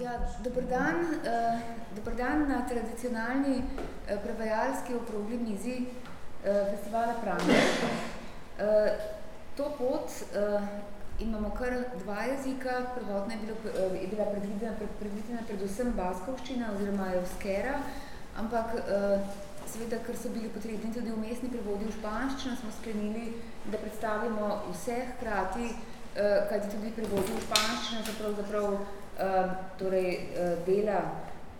Ja, dober dan. Uh, dober dan na tradicionalni uh, prevajalski okrogli mizi uh, festivala Pranga. Uh, to pot uh, imamo kar dva jezika. Prvotna je, bilo, uh, je bila predvidena, predvidena predvsem baskovščina oziroma euskera, ampak uh, seveda, ker so bili potrebni tudi umestni prevodi v španščino, smo sklenili, da predstavimo vse hkrati, uh, kajti tudi prevodi v španščino so pravzaprav Ehm, torej, eh, dela,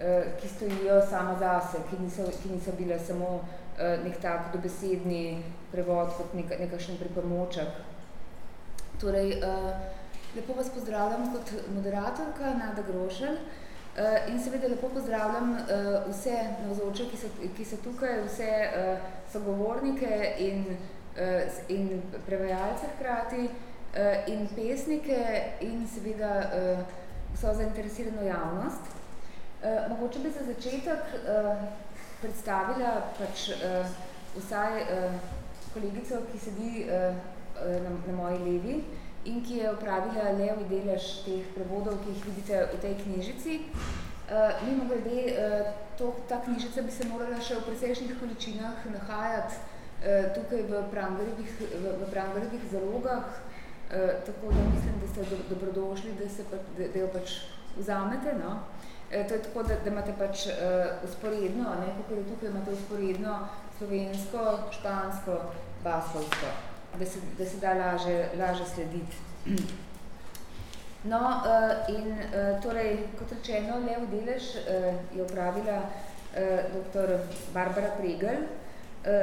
eh, ki stojijo sama zase, ki niso, ki niso bile samo eh, nek tak dobesedni prevod kot nek, nekakšen pripomoček. Torej, lepo vas pozdravljam kot moderatorka Nada Grošelj in seveda lepo pozdravljam vse navzoče, ki so, ki so tukaj, vse sogovornike in, in prevajalce hkrati in pesnike in seveda vso zainteresirano javnost. Uh, mogoče bi za začetek uh, predstavila pač, uh, vsaj uh, kolegico, ki sedi uh, na, na moji levi in ki je upravila levi delež teh prevodov, ki jih vidite v tej knjižici. Uh, mimo grede, uh, to, ta knjižica bi se morala še v presečnih količinah nahajati uh, tukaj v Prangerjevih, v, v Prangerjevih zalogah, tako da mislim, da ste dobrodošli, da, se pa, da, da jo pač vzamete. No? E, to je tako, da, da imate pač uh, usporedno, ne, kako je tukaj, imate usporedno slovensko, špansko, baskovsko, da se, da se da laže, laže slediti. No, uh, in uh, torej, kot rečeno, lev delež uh, je upravila uh, dr. Barbara Pregel,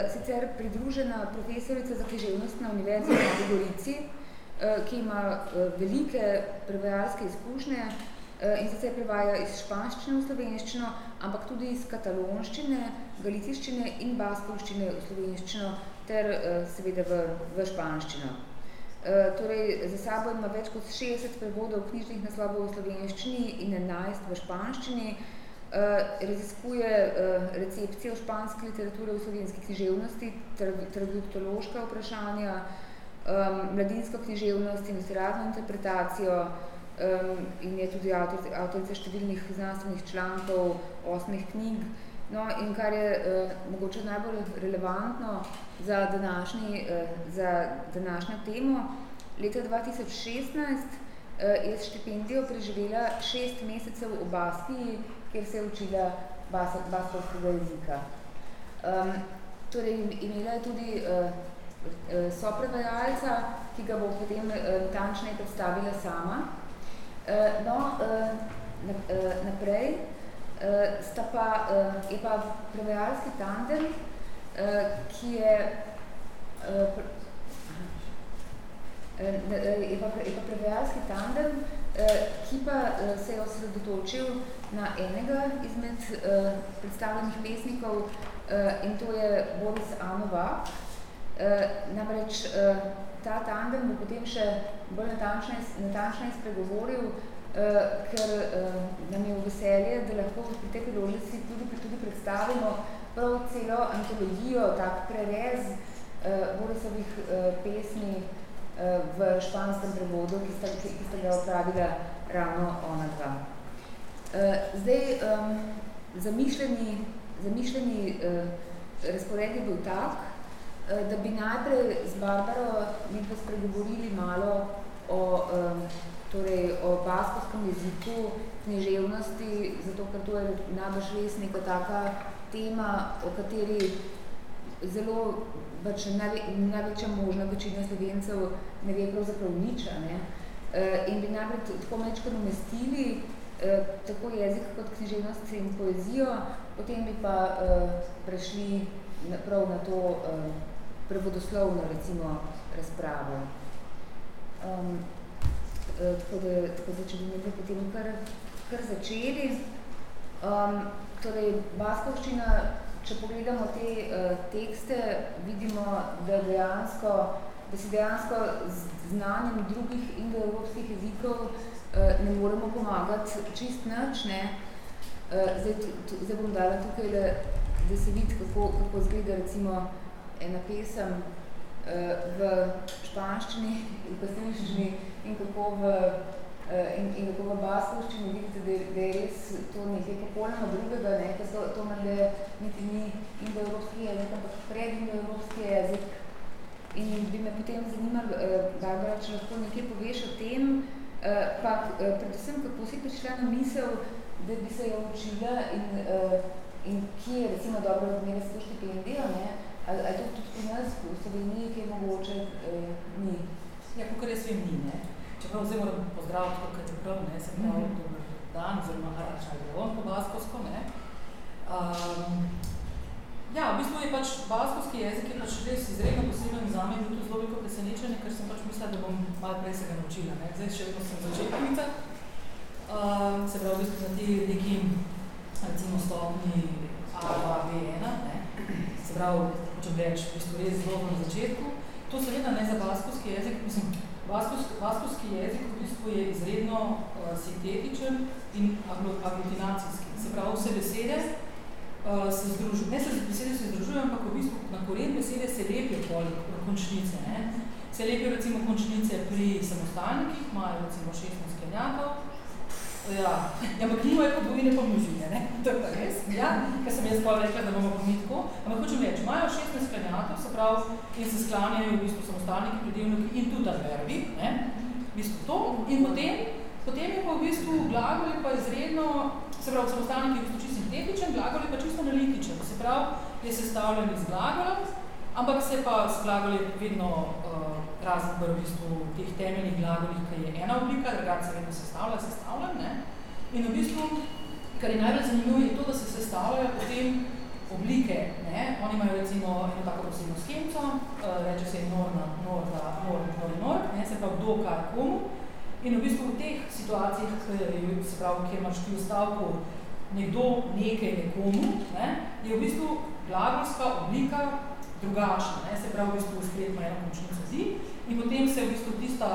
sicer pridružena profesorica za književnost na Univerzi v Gorici, Eh, ki ima eh, velike prevajalske izkušnje eh, in sicer prevaja iz španščine v slovenščino, ampak tudi iz katalonščine, galiciščine in baskovščine v slovenščino ter seveda v, v španščino. Torej, za sabo ima več kot 60 prevodov knjižnih naslovov v slovenščini in 11 v španščini. Raziskuje recepcijo španske literature v slovenski književnosti, traduktološka vprašanja, um, mladinsko književnost in razno interpretacijo um, in je tudi avtor, avtorica številnih znanstvenih člankov, osmih knjig. No, in kar je uh, mogoče najbolj relevantno za, današnji, uh, za današnjo temo, leta 2016 uh, je s štipendijo preživela šest mesecev v Baskiji, kjer se je učila bas, baskovskega jezika. Um, torej, imela je tudi uh, soprevajalca, ki ga bo potem eh, tančneje predstavila sama. Eh, no, naprej sta pa, je pa prevajalski tandem, ki je je pa, je pa prevajalski tandem, ki pa se je osredotočil na enega izmed predstavljenih pesnikov in to je Boris Anovak, Eh, namreč uh, ta tandem bo potem še bolj natančneje spregovoril, uh, ker nam je v veselje, da lahko pri tej priložnosti tudi, tudi predstavimo prav celo antologijo, tak prerez Borisovih pesmi v španskem prevodu, ki sta, ki sta ga opravila ravno ona dva. Zdaj, um, zamišljeni, zamišljeni razpored je bil tak, Eh, da bi najprej z Barbaro mi pa spregovorili malo o, um, torej, o baskovskem jeziku, književnosti, zato ker to je najbolj res neka taka tema, o kateri zelo pač največja možna večina slovencev ne ve pravzaprav nič. Ne? Uh, in bi najprej tako mečko umestili uh, tako jezik kot književnost in poezijo, potem bi pa prešli prav na to prevodoslovno recimo razpravo. Um, tako da, tako da če bi nekaj potem kar, kar začeli. Um, torej, Baskovščina, če pogledamo te uh, tekste, vidimo, da dejansko da si dejansko z znanjem drugih indoevropskih jezikov uh, ne moremo pomagati čist nič, ne. Uh, zdaj, zdaj bom dala tukaj, da, da se vidi, kako, kako zgleda recimo ena pesem uh, v španščini in pasilščini in kako v in, in kako v baskovščini vidite, da, da je res to nekaj popolnoma drugega, ne, ker to, to mende niti ni indoevropski jezik, ampak pred indoevropski jezik. In bi me potem zanimalo, Barbara, če lahko nekaj poveš o tem, pa predvsem, kako si prišla na misel, da bi se jo učila in, in kje je recimo dobro razmere s to štipendijo, ne, ali, ali to tudi pri nas, v Sloveniji, ki je mogoče, eh, ni? Ja, kakor jaz vem, ni, ne. Čeprav zdaj moram pozdraviti, kako je prav, ne, se pravi, mm -hmm. dober dan, oziroma harača on po baskovsko, ne. Um, ja, v bistvu je pač baskovski jezik je pač res izredno poseben za me, bil to zelo veliko presenečenje, ker sem pač mislila, da bom malo prej se ga naučila, ne. Zdaj še vedno sem začetnica, um, se pravi, v bistvu na ti neki, recimo, stopni A2, B1, ne. Se pravi, hočem reči, v bistvu res zelo na začetku. To seveda ne za baskovski jezik, mislim, baskovski, baskovski jezik v bistvu je izredno uh, sintetičen in aglutinacijski. Se pravi, vse besede uh, se združujejo, ne se besede se združujejo, ampak v bistvu na koren besede se lepijo pol končnice. Ne? Se lepijo recimo končnice pri samostalnikih, imajo recimo 16 sklenjakov, Ja, ja ampak nimajo podvojine pomnožine, ne? To je pa res, ja, ker sem jaz bolj rekla, da bomo pa mi tako. Ampak hočem reči, imajo 16 sklanjatov, se pravi, in se sklanjajo v bistvu samostalniki, pridevniki in tudi adverbi, ne? V bistvu to. In potem, potem je pa v bistvu glagol je pa izredno, se pravi, samostalnik je v bistvu čisto sintetičen, glagol je pa čisto analitičen. Se pravi, je sestavljen iz glagola, ampak se pa s glagoli vedno uh, razen v bistvu teh temeljnih glagolih, ki je ena oblika, drugače se vedno sestavlja, sestavlja, ne? In v bistvu, kar je najbolj zanimivo, je to, da se sestavljajo potem oblike, ne? Oni imajo recimo eno tako posebno schemco, uh, reče se nor na nor, da nor, nor, nor, ne? Se pravi, kdo, kar, komu. In v bistvu v teh situacijah, se pravi, kjer imaš ti v stavku nekdo nekaj nekomu, ne? je v bistvu glagolska oblika drugačna, ne? se pravi, v bistvu skret ima eno končnico zi in potem se v bistvu tista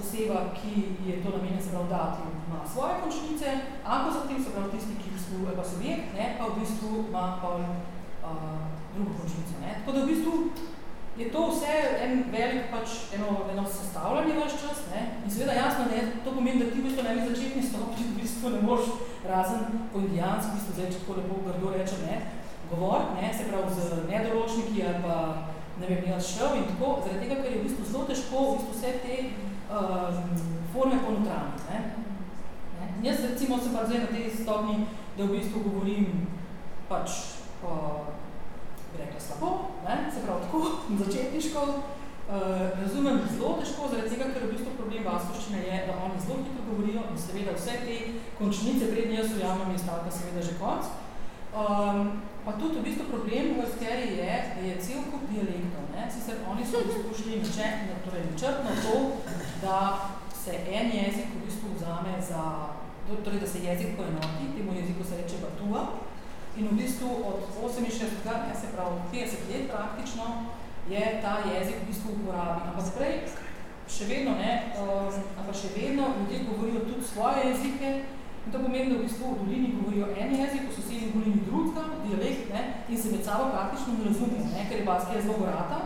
oseba, ki je to namenjen, se dati, ima svoje končnice, ampak zatem se pravi tisti, ki so pa subjekt, ne, pa v bistvu ima pa uh, drugo končnico. Ne? Tako da v bistvu je to vse en velik pač eno, eno sestavljanje vaš čas, ne? in seveda jasno, ne, to pomeni, da ti v bistvu na eni začetni stopni v bistvu ne moreš razen po indijanski, v bistvu zdaj, če tako lepo grdo reče, ne, govor, ne, se pravi z nedoločniki ali pa ne vem, jaz šel in tako, zaradi tega, ker je v bistvu zelo težko v bistvu vse te um, forme ponotraniti. Ne. Ne. Jaz recimo sem pa zdaj na tej stopni, da v bistvu govorim pač uh, bi rekla slabo, ne, se pravi tako, začetniško, uh, razumem zelo težko, zaradi tega, ker v bistvu problem vasovščine je, da oni zelo hitro govorijo in seveda vse te končnice, prednje jaz ujamem je stavka seveda že konc, Um, pa tudi v bistvu problem v Askeri je, da je cel kup dialektov. Ne? Sicer oni so izkušli torej načrtno to, da se en jezik v bistvu vzame za, torej da se jezik poenoti, temu jeziku se reče Batua, in v bistvu od 68, ne, se pravi 50 let praktično, je ta jezik v bistvu uporabi. Ampak prej še vedno, ne, um, ampak še vedno ljudje govorijo tudi svoje jezike, In to pomeni, da v bistvu v dolini govorijo en jezik, v sosednji dolini drugega, dialekt, ne, in se med sabo praktično ne razumejo, ne, ker je baskija zelo gorata.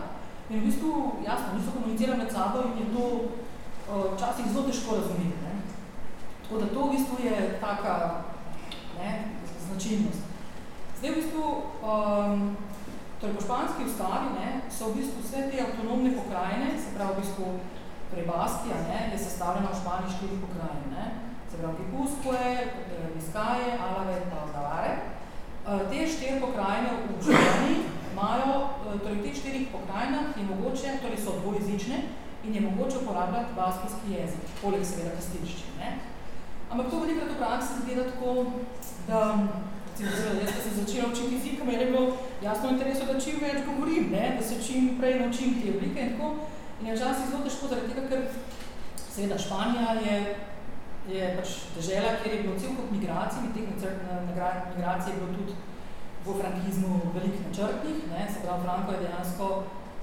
In v bistvu, jasno, niso komunicirali med sabo in je to uh, včasih zelo težko razumeti. Ne. Tako da to v bistvu je taka ne, značilnost. Zdaj v bistvu, um, torej po španski ustavi ne, so v bistvu vse te avtonomne pokrajine, se pravi v bistvu prebaskija, ne, je sestavljena v Španiji štirih pokrajin. Ne se pravi Gipusque, Vizcaje, Alave in Navarre. Eh, te štiri pokrajine v Španiji imajo, eh, torej v teh štirih pokrajinah je mogoče, torej so dvojezične in je mogoče uporabljati baskijski jezik, poleg seveda kastilščine. Ampak to velikrat v praksi gleda tako, da recimo, jaz, sem začela učiti jezika, me je bilo jasno interesu, da čim več govorim, ne? da se čim prej naučim te oblike in tako. In je včasih zelo težko zaradi tega, ker seveda Španija je je pač dežela, kjer je bilo cel kup migracij, in teh migracij je bilo tudi v frankizmu veliko načrtnih, ne, se pravi, Franko je dejansko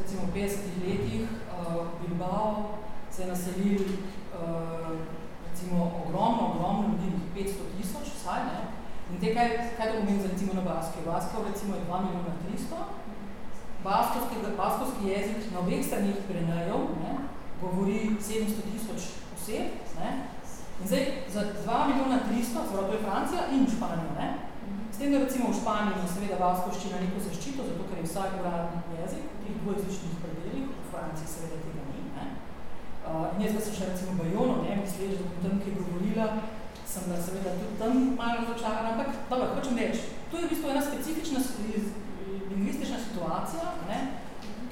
recimo v 50 letih uh, Bilbao se je naselil uh, recimo ogromno, ogromno ljudi, 500 tisoč vsaj, ne, in te kaj, kaj to pomeni za recimo na Baskijo? Baskijo recimo je 2 milijona 300, baskovski, baskovski jezik na obeh stranih Pirenejev, ne, govori 700 tisoč oseb, ne, In zdaj za 2 milijona 300, zelo to je Francija in Španija, ne? S tem, da recimo v Španiji ima seveda vaskovščina neko zaščito, zato ker je vsak uradni jezik v teh dvojezičnih predeljih, v Franciji seveda tega ni. Ne? Uh, in jaz, ko sem še recimo Bajono, ne, misleč, da bom tam, ki je govorila, sem da seveda tudi tam malo razočarana, ampak dobro, hočem reči, to je v bistvu ena specifična lingvistična situacija, ne,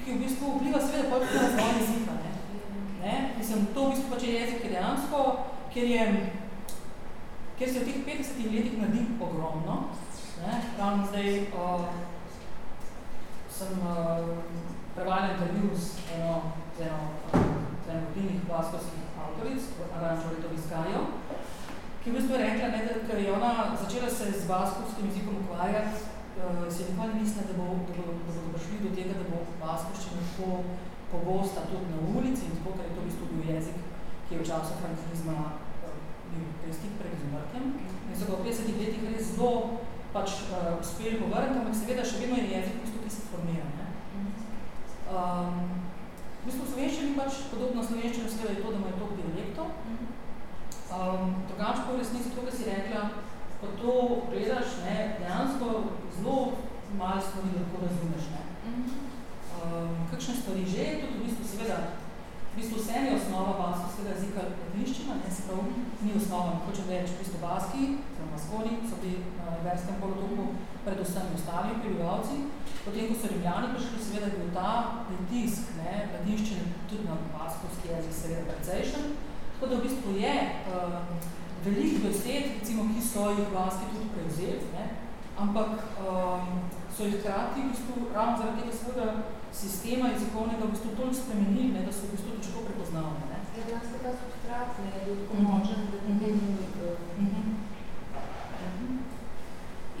ki v bistvu vpliva seveda pa tudi na razvoj jezika. Ne. Ne. Mislim, to v bistvu pač je jezik, ki dejansko, kjer, je, kjer se v teh 50 letih naredi ogromno. Ne. Ravno zdaj uh, sem uh, prevajala intervju z eno, z eno, z eno vodilnih vaskovskih avtoric, Arančo Leto Vizkajo, ki v bistvu rekla, ne, da ker je ona začela se z baskovskim jezikom ukvarjati, uh, si nikoli mislila, da, bo, da, bo, da bodo prišli do tega, da bo baskovščina tako pogosta tudi na ulici in tako, ker je to v bistvu bil jezik, ki je v času frankizma bil prestik pred izmrtjem. In so ga v 50 letih res zelo pač uh, uspeli povrniti, ampak seveda še vedno je jezik, bistvu, ki se formira. Ne? Um, v bistvu v slovenščini pač, podobno slovenščino seveda je to, da ima je toliko dialektov, Um, drugače pa v resnici to, kar si rekla, ko to gledaš, ne, dejansko zelo malo stvari lahko razumeš. Ne. Um, kakšne stvari že, tudi v bistvu seveda, v bistvu vse je osnova baskovskega jezika latviščina, ne se prav, ni osnova, hočem reči, v bistvu baski, zelo maskoni, so bili na Iberskem polotoku predvsem ostali prebivalci. Potem, ko so rimljani prišli, seveda je bil ta pritisk, ne, latinščine tudi na baskovski jezik seveda precejšen, Tako da v bistvu je uh, veliko besed, recimo, ki so jih vlaski tudi prevzeli, ne? ampak um, so jih hkrati v bistvu, ravno zaradi tega svojega sistema jezikovnega v bistvu toliko spremenili, ne? da so v bistvu težko prepoznavni. Ne? Ja, dejansko ta substrat ne je tako močen, da ne -hmm.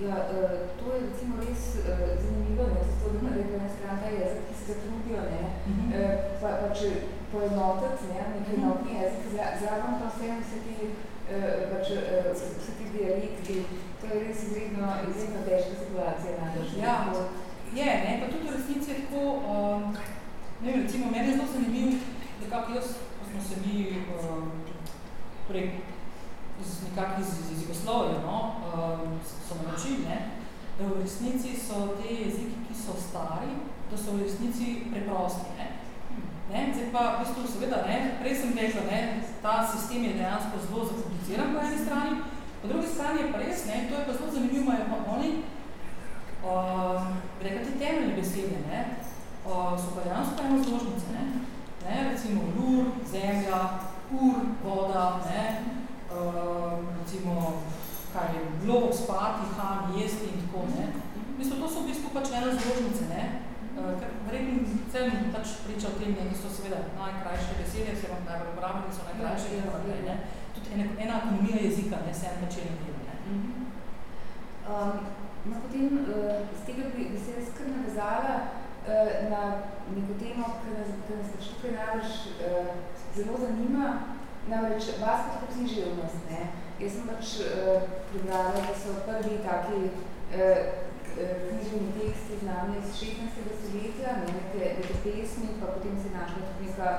Ja, uh, to je recimo res uh, zanimivo, ne, to, da rekla na stran ta jezik, ki se ga trudijo, ne, -hmm. uh, pa, pa če poenotiti, ne, nekaj -hmm. enotni jezik, zraven pa vse vse uh, pač, uh, vse ti dialekti, to je res izredno, izredno težka situacija najbolj. Ja, je, ne, pa tudi v resnici je tako, um, ne vem, recimo, meni je zelo zanimiv, da kako jaz, ko smo se mi, um, torej, iz nekako iz, iz jezikoslovja, no, um, so me načili, ne, da v resnici so te jeziki, ki so stari, da so v resnici preprosti, ne. Ne, zdaj pa, v bistvu, seveda, ne, prej sem rekla, ne, ta sistem je dejansko zelo zakompliciran po eni strani, po drugi strani je pa res, ne, to je pa zelo zanimivo, imajo pa oni, uh, rekla, te temeljne besede, ne, uh, so pa dejansko eno zložnice, ne, ne, recimo lur, zemlja, ur, voda, ne, uh, recimo, kaj je bilo, spati, han, jesti in tako, ne. Mislim, to so v bistvu pač ene zložnice, ne, Verjetno sem pač pričal o tem, da so seveda najkrajše besede, se vam najbolj uporabljeni, so najkrajše in tako ne. Tudi ena, ena ekonomija jezika, ne, se en način delo, ne. Mm -hmm. um, no, potem uh, z tega bi, bi se res kar navezala uh, na neko temo, ki nas, ki nas tukaj največ uh, zelo zanima, namreč vaskovska književnost, ne. Jaz sem pač uh, prebrala, da so prvi taki uh, knjižni teksti znane iz 16. stoletja, neke, neke pesmi, pa potem se je našla tudi neka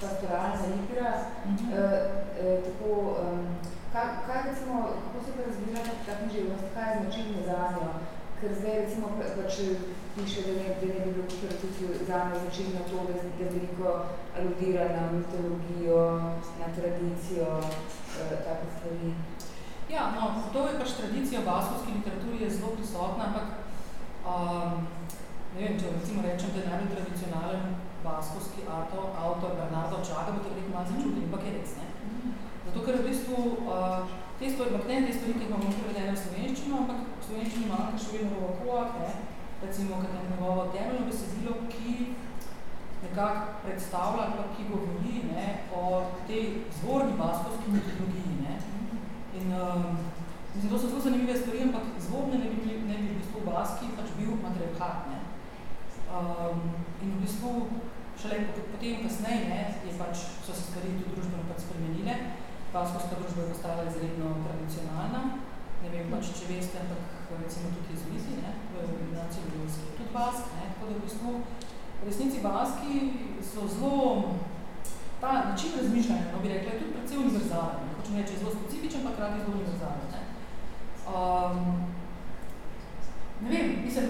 pastoralna litera. Mm -hmm. e, e, tako, um, kaj, kaj recimo, kako se pa razvila ta književnost, kaj je značilno za njo? Ker zdaj recimo pač piše, da ne, da ne bi bilo tudi za njo značilno to, da, da veliko aludira na mitologijo, na tradicijo, e, take stvari. Ja, no, to je pač tradicija v baskovski literaturi je zelo prisotna, ampak um, ne vem, če recimo rečem, da je najbolj tradicionalen baskovski autor, autor Bernardo Čaga, bo to verjetno malo začudili, ampak je res, ne. Zato, ker v bistvu uh, te stvari, ampak ne te stvari, ki imamo prevedene v slovenščino, ampak v slovenščini manjka še vedno Rovakoak, ne, recimo, kad je njegovo temeljno besedilo, ki nekako predstavlja, pa ki govori ne, o tej zvorni baskovski mitologiji, ne, In um, mislim, to so zelo zanimive stvari, ampak zvodne ne bi, ne bi v bistvu v Baski pač bil matriarhat. Ne? Um, in v bistvu šele potem kasneje ne, je pač, so se stvari tudi družbeno pač spremenile. Baskovska družba je postala izredno tradicionalna. Ne vem pač, če veste, ampak recimo tudi jezuiti, ne, v naciji Ljubinski, tudi Bask, ne, tako da v bistvu v resnici Baski so zelo, ta način razmišljanja, no bi rekla, je tudi predvsej univerzalen hočem reči, zelo specifičen, pa krati zelo univerzalen. Ne? Um, ne vem, mislim,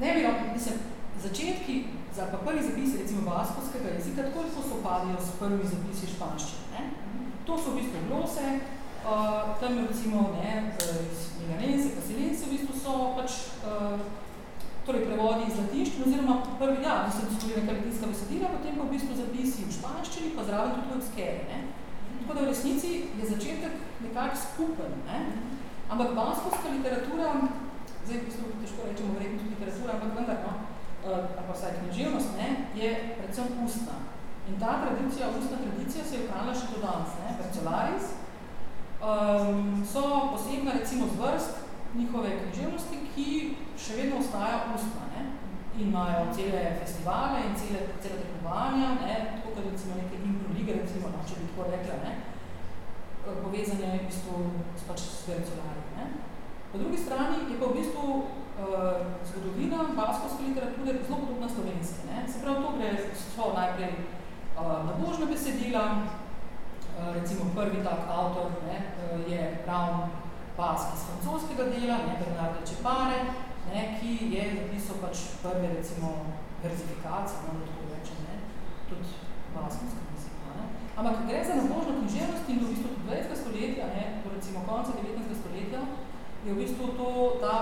ne bi mislim, začetki, za pa prvi zapisi recimo baskovskega jezika, tako so sopadijo s prvimi zapisi španščine. Ne? To so v bistvu glose, uh, tam recimo ne, iz Milanense, Kasilense v bistvu so pač uh, torej prevodi iz latinščine, oziroma prvi, ja, mislim, da so tudi neka latinska besedila, potem pa v bistvu zapisi v španščini, pa zraven tudi skere. Ne? Tako da v resnici je začetek nekako skupen. Ne? Ampak baskovska literatura, zdaj v bistvu težko rečemo verjetno tudi literatura, ampak vendar, no, uh, ali pa vsaj književnost, ne, je predvsem ustna. In ta tradicija, ustna tradicija se je ohranila še do danes. Parcelaris um, so posebna recimo zvrst njihove književnosti, ki še vedno ostaja ustna. Ne? Imajo cele festivale in cele, cele tekmovanja, ne? tako kot recimo neke improlige, recimo, no, če bi tako rekla, ne? povezane v bistvu s, pač s ne? Po drugi strani je pa v bistvu uh, zgodovina baskovske literature zelo podobna slovenske. Ne? Se pravi, to gre so najprej uh, nabožne besedila, uh, recimo prvi tak avtor ne, uh, je Brown Bask iz francoskega dela, ne, Bernard Čepare, ne, ki je zapisal pač prve, recimo, verzifikacije, no, da tako rečem, ne, tudi baskovska jezika. Ne. Ampak gre za nabožno književnost in v bistvu 20. stoletja, ne, to recimo konca 19. stoletja, je v bistvu to, ta,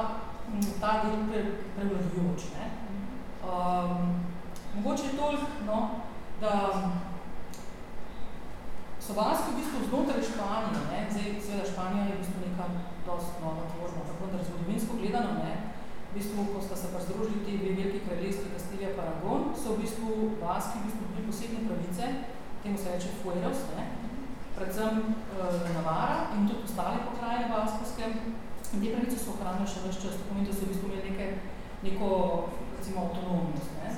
ta del pre, prevladujoč. Ne. Um, mogoče je toliko, no, da so baski v bistvu znotraj Španije, ne, zdaj seveda Španija je v bistvu neka dost nova tvorba, tako da zgodovinsko gledano, ne, v bistvu, ko sta se pa združili ti dve veliki kraljestvi Kastilija pa Aragon, so v bistvu baski v bistvu bili posebne pravice, temu se reče Fueros, ne, predvsem e, Navara in tudi ostale pokrajine baskovske, in te pravice so ohranjali še več čas, to pomeni, da so v bistvu imeli neke, neko, recimo, avtonomnost, ne.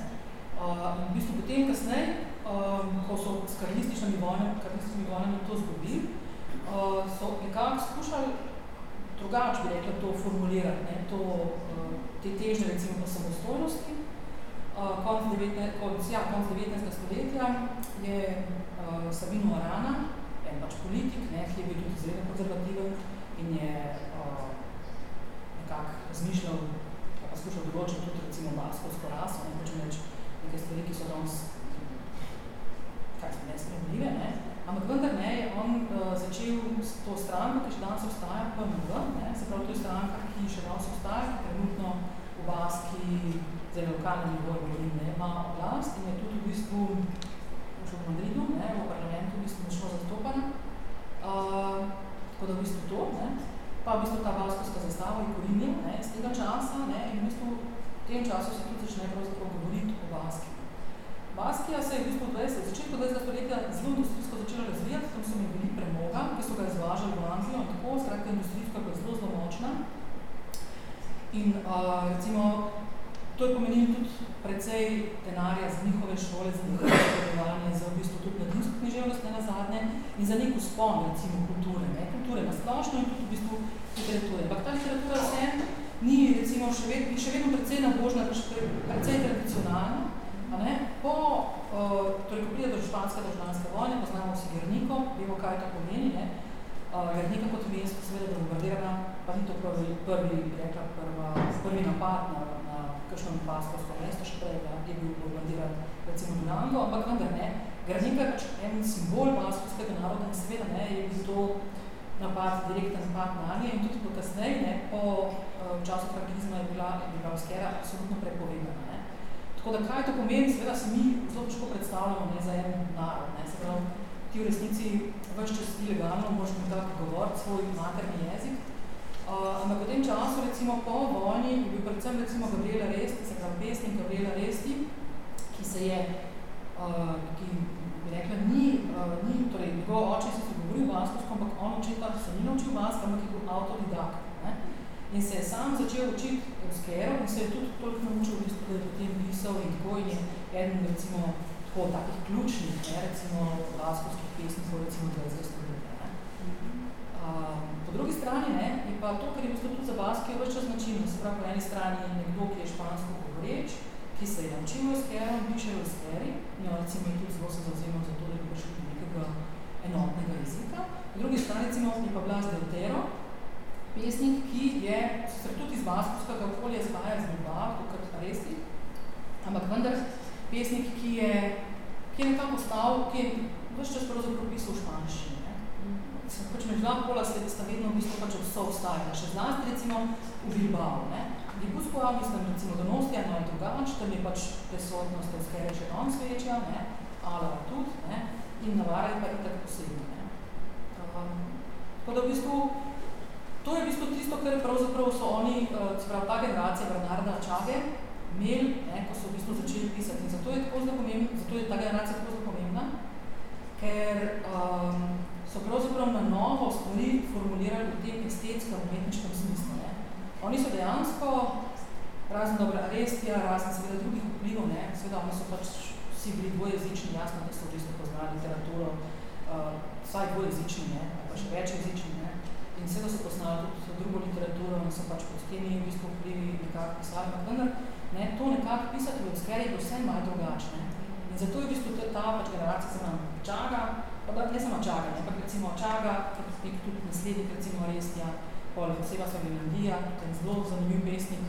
Uh, in v bistvu potem kasneje, um, ko so s karnističnimi vojnami, karnističnimi vojnami to zgodili, uh, so nekako skušali drugače bi rekla to formulirati, ne, to, uh, te težne recimo po samostojnosti. Konc, 19, konc, ja, konc 19. stoletja je uh, Sabino Arana, en pač politik, ne, ki je bil tudi izredno konzervativen in je uh, nekako razmišljal, pa skušal določiti tudi recimo baskovsko raso, ne, počem reči neke stvari, ki so danes kaj so nespremljive, ne? Ampak vendar ne, je on uh, začel s to stranko, ki še danes obstaja, PMG, ne? se pravi, to je stranka, ki še danes obstaja, ki trenutno v Baski, zdaj lokalnem nivoju govorim, ne, ima oblast in je tudi v bistvu v Madridu, ne, v parlamentu, v bistvu močno zastopana. Uh, tako da v bistvu to, ne, pa v bistvu ta baskovska zastava je korinil, ne, z tega časa, ne, in v bistvu v tem času se tudi začne pravzaprav govoriti o Baski. Baskija se je v bistvu 20, začetku 20. stoletja zelo industrijsko začela razvijati, tam so imeli premoga, ki so ga izvažali v Anglijo tako, skratka industrijsko je zelo, zelo močna. In uh, recimo, to je pomenilo tudi precej denarja za njihove šole, za njihove predavanje, za v bistvu tudi mladinsko književnost ne nazadnje in za nek uspon, recimo, kulture, ne, kulture na splošno in tudi v bistvu literature. Ampak ta literatura vse ni, recimo, še vedno, še vedno precej nabožna, precej tradicionalna, A ne? Po, uh, torej, ko pride do španske državljanske vojne, poznamo vsi Gerniko, vemo, kaj to pomeni. Ne? Uh, Gernika kot mesto seveda bombardirana, pa ni to prvi, prvi, rekla, prva, prvi napad na, na kakšno pastorsko mesto, še prej je bil bombardiran recimo Dunango, ampak vendar ne. Gernika je pač en simbol pastorskega naroda in seveda ne, je bil to napad, direkten napad na nje in tudi po kasneje, ne, po uh, času frankizma je bila, je bila skera absolutno prepovedana. Ne? Tako da, kaj to pomeni, seveda se mi zelo težko predstavljamo ne, za en narod. Ne. Se pravi, ti v resnici več čas ilegalno moraš nekako govoriti svoj materni jezik. Uh, ampak v tem času, recimo po vojni, je bil predvsem recimo Gabriela Resti, se pravi pesnik Gabriela Resti, ki se je, uh, ki bi rekla, ni, uh, ni torej njegov oče se govoril baskovsko, ampak on očeta se ni naučil basko, ampak je bil autodidakt. In se je sam začel učiti skero in se je tudi toliko naučil, v bistvu, da je potem pisal in tako in je eden, recimo, tako takih ključnih, ne, recimo, vaskovskih pesnikov, recimo, 20. stoletja. Ne. Uh, po drugi strani ne, je pa to, kar je v bistvu tudi za Baski, je več značilno. Se pravi, po eni strani je nekdo, ki je špansko govoreč, ki se je naučil v skero in piše v skeri, in on recimo je tudi zelo se zauzemal za to, da bi prišli do nekega enotnega jezika. Na drugi strani recimo je pa Blas del Tero, pesnik, ki je sicer tudi iz baskovskega okolja izhaja iz Bilbao, kot Aresti, ampak vendar pesnik, ki je, ki je nekako ostal, ki je vse čas pravzaprav pisal v španščini. Sem pač med dva pola sledi sta vedno v bistvu pač vso ostajala. Še zlasti recimo v Bilbao. Ne? Gibusko ja, mislim, recimo donosti eno je drugač, tam je pač prisotnost Euskere še non svečja, ne? Alara tudi, ne? in Navara je pa itak posebno. Ne? Um, tako da v bistvu, to je v bistvu tisto, kar pravzaprav so oni, uh, prav ta generacija Bernarda Čage, imeli, ne, ko so v bistvu začeli pisati. In zato je, tako zelo pomembna, zato je ta generacija tako zelo pomembna, ker um, so pravzaprav na novo stvari formulirali v tem estetskem, umetničkem smislu. Ne. Oni so dejansko, razen dobra arestija, razen seveda drugih vplivov, ne, seveda oni so pač vsi bili dvojezični, jasno, da so v bistvu poznali literaturo, uh, vsaj dvojezični, ne, pa še več jezični, ne. In seveda so poznali tudi drugo literaturo in so pač pod temi v bistvu vplivi nekako pisali, vendar ne, to nekako pisati v Euskeri je vse malo drugačne. In zato je v bistvu ta pač generacija se nam čaga, pa da ne samo čaga, ne, ampak recimo čaga, kot nek tudi naslednik, recimo Arestija, pol Seba Savinandija, ten zelo zanimiv pesnik,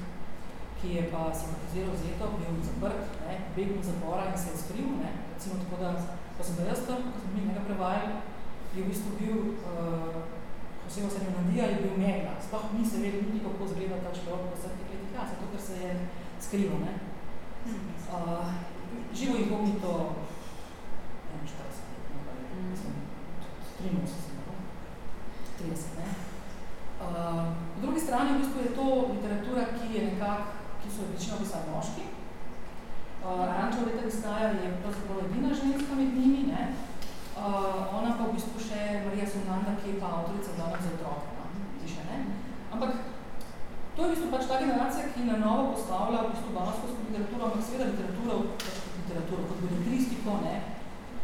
ki je pa simpatiziral zeto, bil zaprt, ne, begnil zapora in se je skril, ne, recimo tako da, ko sem bil jaz tam, ko sem mi njega prevajal, je v bistvu bil uh, Joseba Savinandija je bil megla, sploh ni se vedel niti kako zgleda ta človek v vseh teh letih, ja, zato ker se je skrivo, ne. Uh, živo in kognito 41, mislim, 83, 30, ne. Uh, po drugi strani v bistvu je to literatura, ki je nekak, ki so večino pisali moški. Uh, Rančo Leta Vistaja je pravzaprav edina ženska med njimi, ne. Uh, ona pa v bistvu še Marija Sunanda, ki je pa avtorica Domek za otroke, no, piše, ne. Ampak To je v bistvu pač ta generacija, ki na novo postavlja v bistvu baskovsko literaturo, ampak seveda literaturo, pač kot literaturo, kot beletristiko, ne,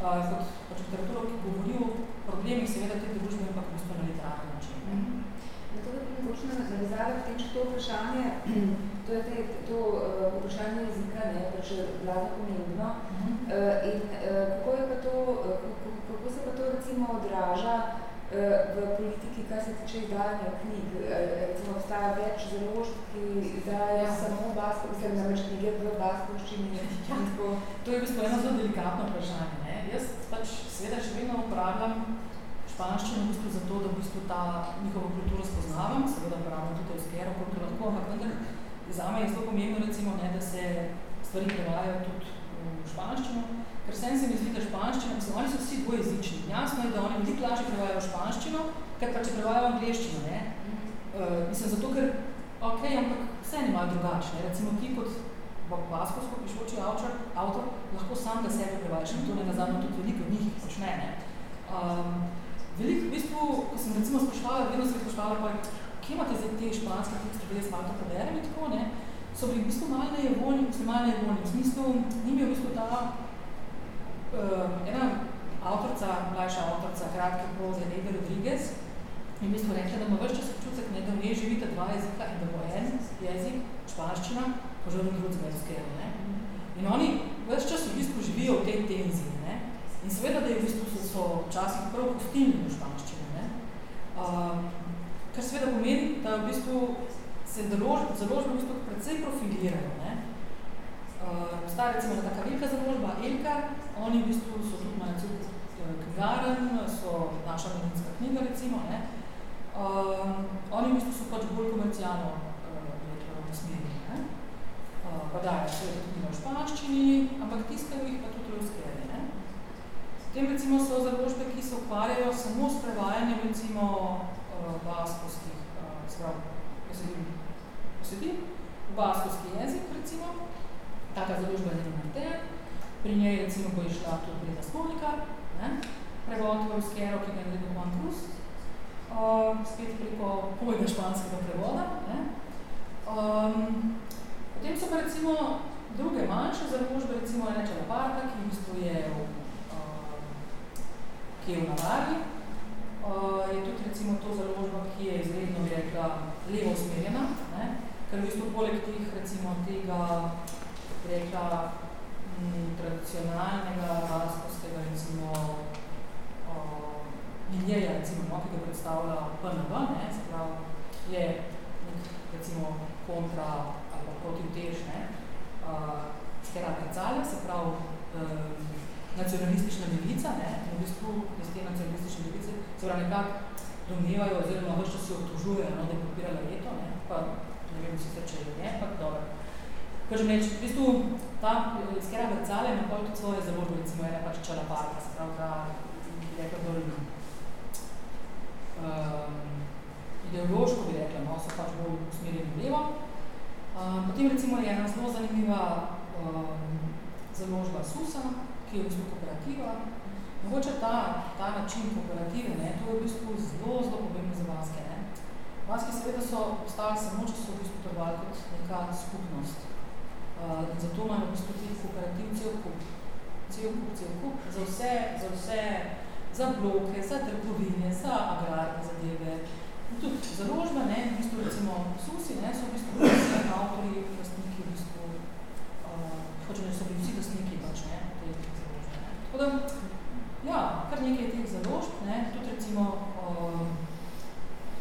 uh, kot pač literaturo, ki govori o problemih seveda te družbe, ampak v bistvu na literarni način. Ne. Zato, da bi mogoče navezala v tem, če to vprašanje, to je te, to uh, vprašanje jezika, ne, pač vlada pomembno, uh -huh. uh, in uh, kako je pa to, recimo odraža v politiki, kaj se tiče izdajanja knjig. Recimo, obstaja več založb, ki izdajajo ja. samo basko, mislim, namreč knjige v baskovščini. Ja. To je v bistvu eno zelo delikatno vprašanje. Ne? Jaz pač seveda še vedno uporabljam španščino v bistvu zato, da v bistvu ta njihovo kulturo spoznavam, seveda uporabljam tudi euskero, koliko lahko, ampak vendar zame je zelo pomembno, recimo, ne, da se stvari prevajajo tudi v španščino, ker vsem se mi zdi, da španščina, mislim, oni so vsi dvojezični. Jasno je, da oni veliko lažje prevajajo španščino, ker pa če prevajajo angliščino, ne. Uh, mislim, zato, ker, ok, ampak vse ne imajo drugačne. Recimo ti kot baskovsko pišoči avtor, avtor, lahko sam da sebe prevajaš in to ne nazadno tudi veliko njih počne, ne. Um, veliko, v bistvu, ko sem recimo sprašvala, vedno sem sprašvala, pa, kje imate zdaj te španske tekste, da jaz malo to preberem in tako, ne, so bili v bistvu malo nejevoljni, mislim, malo nejevoljni, v smislu, ni mi v bistvu ta uh, ena avtorica, mlajša avtorica, kratke proze, Leda Rodriguez, in v bistvu rekla, da ima vršče sočutek, ne, da v njej živite dva jezika in da bo en jezik, španščina, poželjen drug zmedskega, ne. In oni več čas v bistvu živijo v tej tenziji, ne. In seveda, da je v bistvu so, so včasih prav hostilni v španščini, ne. Uh, kar seveda pomeni, da v bistvu se založbe v bistvu precej profilirajo, ne. Uh, obstaja recimo taka velika založba Elka, oni v bistvu so tudi imajo cel eh, knjigaren, so naša medinska knjiga recimo, ne. Uh, oni v bistvu so pač bolj komercialno uh, usmerjeni. Uh, pa dajo seveda tudi v španščini, ampak tiskajo jih pa tudi ruskeri, ne. Potem recimo so založbe, ki se ukvarjajo samo s prevajanjem recimo uh, baskovskih, uh, sprav, posedim, posedim, baskovski jezik recimo, taka založba je Dinamartea, pri njej recimo bo išla tudi Breda Smolnika, ne? prevod v Euskero, ki ga je naredil Juan Cruz, uh, spet preko mojega španskega prevoda. Ne? Um, potem so pa recimo druge manjše založbe, recimo Eneča Laparta, ki v bistvu je v, uh, ki je v Navarri. Uh, je tudi recimo to založba, ki je izredno, bi rekla, levo usmerjena, ne? ker v bistvu poleg teh recimo tega rekla, tradicionalnega rastovskega, recimo, o, miljeja, recimo, no, ki ga predstavlja PNV, ne, se pravi, je recimo, kontra ali pa proti tež, ne, skera Krcalja, se pravi, um, nacionalistična levica, ne, v bistvu iz te nacionalistične levice, se pravi, nekako domnevajo, oziroma vršče se obtožujejo, no, da je podpirala leto, ne, pa ne vem sicer, če je ne, pa dobro. Kažem reč, v bistvu ta skera Krcalja ima tudi svoje založbe, recimo, ena pač čalaparka, se pravi, ta, rekla, bolj um, ideološko bi rekla, no, so pač bolj usmerjeni levo. Um, potem recimo je ena zelo zanimiva um, založba SUSA, ki je v bistvu kooperativa. Mogoče ta, ta način kooperative, ne, to je v bistvu zelo, zelo pomembno za Baske. Ne. Baske seveda so postali samo, če so v bistvu trovali kot neka skupnost. Uh, in zato bistvu tih kooperativ cel kup, cel kup, cel kup, za vse, za vse za bloke, za trgovine, za agrarne zadeve. In tudi založba, ne, v bistvu recimo SUSI, ne, so v bistvu vsi avtori, lastniki, v bistvu, uh, hočem, da so bili vsi lastniki pač, ne, teh založbe. Ne. Tako da, ja, kar nekaj teh založb, ne, tudi recimo uh,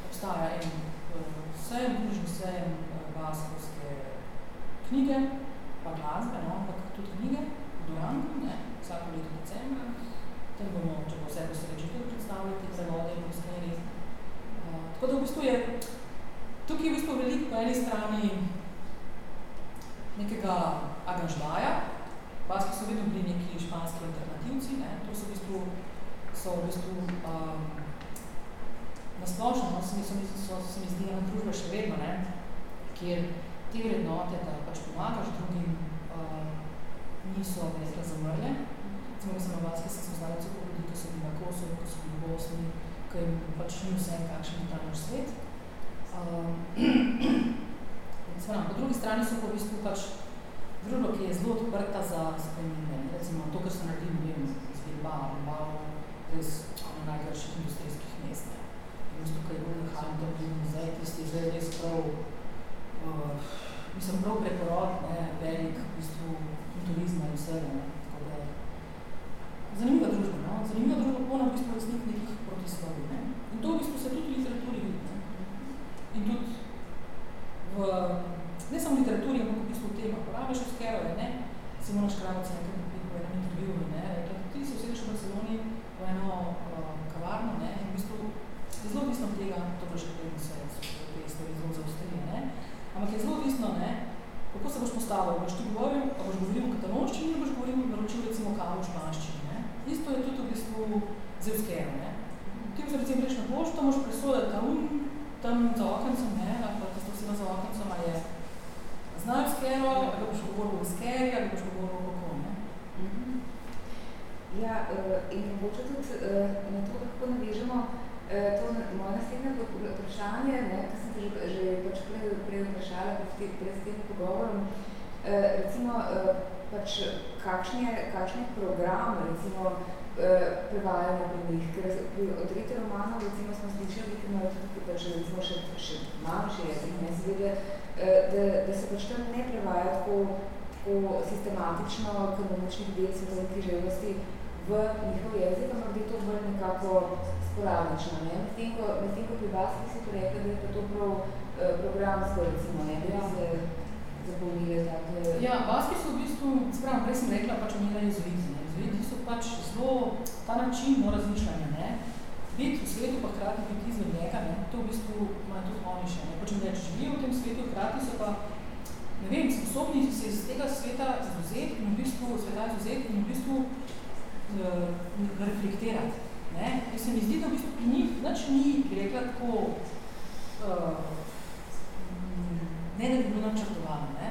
obstaja en uh, sejem, kružni sejem uh, baskovske knjige, pa glasbe, no, ampak tudi knjige, v Durangu, ne, vsako leto decembra, tem bomo, če bo vse posreči, tudi predstavljati prevode in posmeri. Uh, tako da v bistvu je, tukaj je v bistvu veliko po eni strani nekega aganždaja, Baski so vedno bili neki španski alternativci, ne? to so v bistvu, so v bistvu um, nasplošno, no, se mi, so, so, se mi zdi ena družba še vedno, ne? kjer te vrednote, da pač pomagaš drugim, uh, niso nekaj zamrle, recimo, ko sem na Baski, sem znala celo ljudi, ki so bili na Kosovo, ki so bili v Bosni, ki jim pač ni vse, kakšen je ta naš svet. Um, po drugi strani so pa v bistvu pač družba, ki je zelo odprta za spremembe. Recimo to, kar so naredili, ne vem, z Bilbao, Bilbao, res ono najkrših industrijskih mest. In v bistvu, kaj je bil Nehajn, to bil muzej, tisti zdaj res prav, mislim, prav preporod, ne, velik, v bistvu, turizma in vsega, ne. Zanimiva družba, no? zanimiva družba polna v bistvu resnih nekih protislovi. Ne? In to v bistvu se tudi v literaturi vidi. Ne? In tudi v, ne samo v literaturi, ampak v bistvu v temah. Porabiš v Skerove, ne? Simona Škravac je nekaj v enem intervjuju, ne? Rekla, ti se vsedeš v Barceloni v eno uh, kavarno, ne? In v bistvu je zelo odvisno od tega, to pa še predno se te stvari zelo zaostrije, ne? Ampak je zelo odvisno, ne? Se boš ti govoril, pa boš govoril v kataloščini, boš govoril, naročil recimo kavo v španščini, Isto je tudi v bistvu zevskero, ne. Ti se recimo greš na pošto, moš presoditi tam, tam za okencem, ne, ali pa tisto vsega za okencem, ali je znajo skero, ali boš govoril o skeri, ali boš govoril kako, ne. Mhm. Ja, uh, in mogoče tudi uh, na to lahko navežemo uh, to moje naslednje vprašanje, ne, ki sem te že, že pač prej, prej vprašala pred, pred tem pogovorom. Uh, recimo, uh, pač kakšen je, kakšen je program, recimo, eh, prevajanja pri njih, ker pri odrete romanov, recimo, smo slišali, ki imajo tudi pač, recimo, še, še manjši jezik, ne zvede, eh, da, da se pač tam ne prevaja tako, tako sistematično kanoničnih del svetovne književnosti v njihov jezik, ampak bi to bolj nekako sporadično, ne? Medtem ko, med ko pri vas bi se to rekli, da je to prav eh, programsko, recimo, ne? Da se zapolnile take... Ja, baski so v bistvu, spravo, prej sem rekla, pač jezuiti. Ne. Jezuiti so pač zelo, ta način no, razmišljanja, ne. Biti v svetu, pa hkrati biti izmed njega, ne, to v bistvu imajo tudi oni še. Ne. Počem reči, živijo v tem svetu, hkrati so pa, ne vem, sposobni se iz tega sveta izuzeti in v bistvu sveta izuzeti in v bistvu uh, reflektirati. Ne. In se mi zdi, da v bistvu pri njih nič ni, bi rekla, tako uh, ne da bi bilo načrtovano. Ne?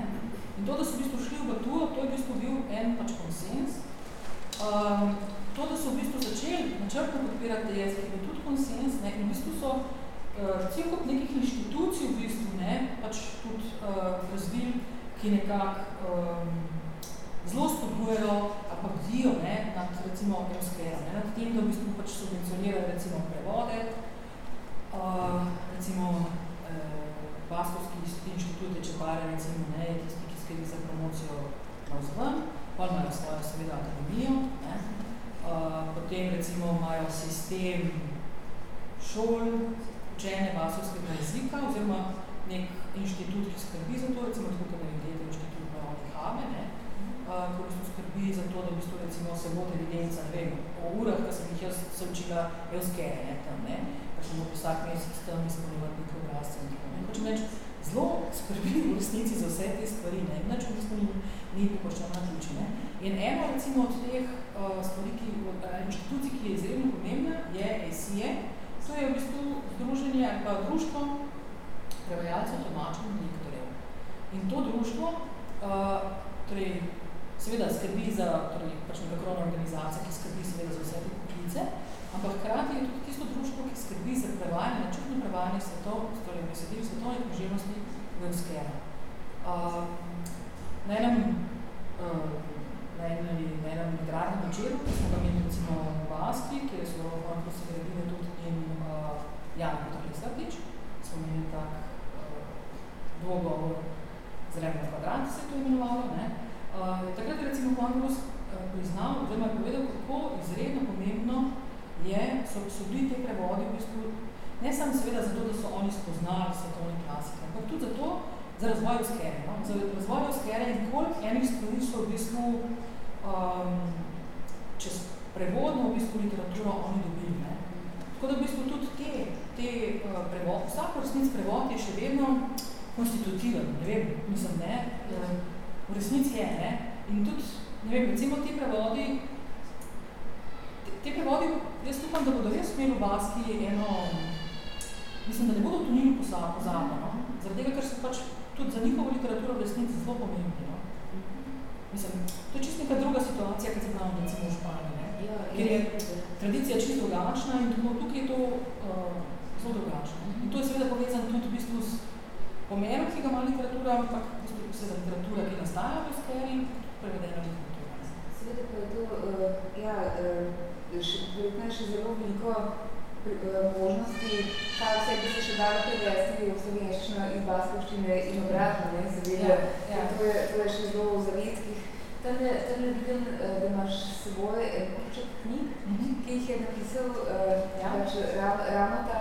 In to, da so v bistvu šli v Baturo, to je v bistvu bil en pač konsens. Um, to, da so v bistvu začeli načrtno podpirati jezik, je bil tudi konsens. Ne? In v bistvu so uh, cel kot nekih inštitucij v bistvu ne, pač tudi uh, razvili, ki nekako um, zelo spodbujajo ali pa bdijo ne, nad recimo Euskera, ne, nad tem, da v bistvu pač subvencionirajo recimo prevode, uh, recimo Baskovski inštitut je Čebare, recimo, ne, je tisti, ki skrbi za promocijo na vzven, pa imajo svojo seveda akademijo, ne. Uh, potem recimo imajo sistem šol učenja baskovskega jezika oziroma nek inštitut, ki skrbi za to, recimo tako, da je inštitut Baroni Habe, ne, ko v skrbi za to, da v bistvu recimo se vodi evidenca, ne vem, o urah, ki sem jih jaz se učila euskere, ne, tam, ne, pa še bomo vsak mesec tam izpolnjevati nekaj obrazce in tako. Hočem reči, zelo skrbi v resnici za vse te stvari, ne, inač v bistvu ni, ni pokoščeno na ključi, ne. In eno recimo od teh uh, stvari, ki, uh, inštitucij, ki je izredno pomembna, je ESIE, to je v bistvu združenje ali pa društvo prevajalcev, tolmačev in lektorjev. In to društvo, uh, torej, seveda skrbi za, torej, pač neka krovna organizacija, ki skrbi seveda za vse te poklice, ampak hkrati je tudi tisto društvo, ki skrbi za prevajanje, načutno prevajanje svetov, torej besedil svetovne književnosti v Euskera. Uh, na enem uh, na enem, na enem nagradnem večeru, ki smo ga imeli recimo v Basti, kjer so lahko se gradile tudi in uh, Jan Petar Lesartič, smo imeli tak uh, dvogovor zelenega kvadrat, se je to imenovalo. Ne? Uh, takrat je recimo Kongrus uh, priznal, oziroma je povedal, kako izredno pomembno je, so, so bili te prevodi v bistvu, ne samo seveda zato, da so oni spoznali svetovne klasike, ampak tudi zato, za razvoj skere. No? Za razvoj skere in koliko enih stvari so v bistvu um, čez prevodno v bistvu literaturo oni dobili. Ne? Tako da v bistvu tudi te, te uh, prevod, vsak resnic prevod je še vedno konstitutiven, ne vem, mislim, ne, uh, v resnici je, ne, in tudi, ne vem, recimo ti prevodi, te, prevodi, jaz upam, da bodo res imeli v Baski eno, mislim, da ne bodo tunili pozabo, no? zaradi tega, ker se pač tudi za njihovo literaturo v resnici zelo pomembni. No? Mislim, to je čisto neka druga situacija, kot se pravim, recimo v Španiji, ne? Ja, ker je tradicija čisto drugačna in tako, tukaj je to uh, zelo drugačno. In to je seveda povezano tudi v bistvu s pomerom, ki ga ima literatura, ampak v bistvu seveda literatura, ki nastaja v skeri, prevedena literatura. Seveda pa je to, uh, ja, uh, še, verjetno je še zelo veliko možnosti, kaj vse bi se še dalo prevesti v slovenščino iz baskovščine in obratno, ne, seveda. Ja, ja. To, je, to je še zelo v zavedskih. Tam je, tam je vidim, da imaš s seboj en kupček knjig, mm -hmm. ki jih je napisal uh, ja. pač, rav, ravno ta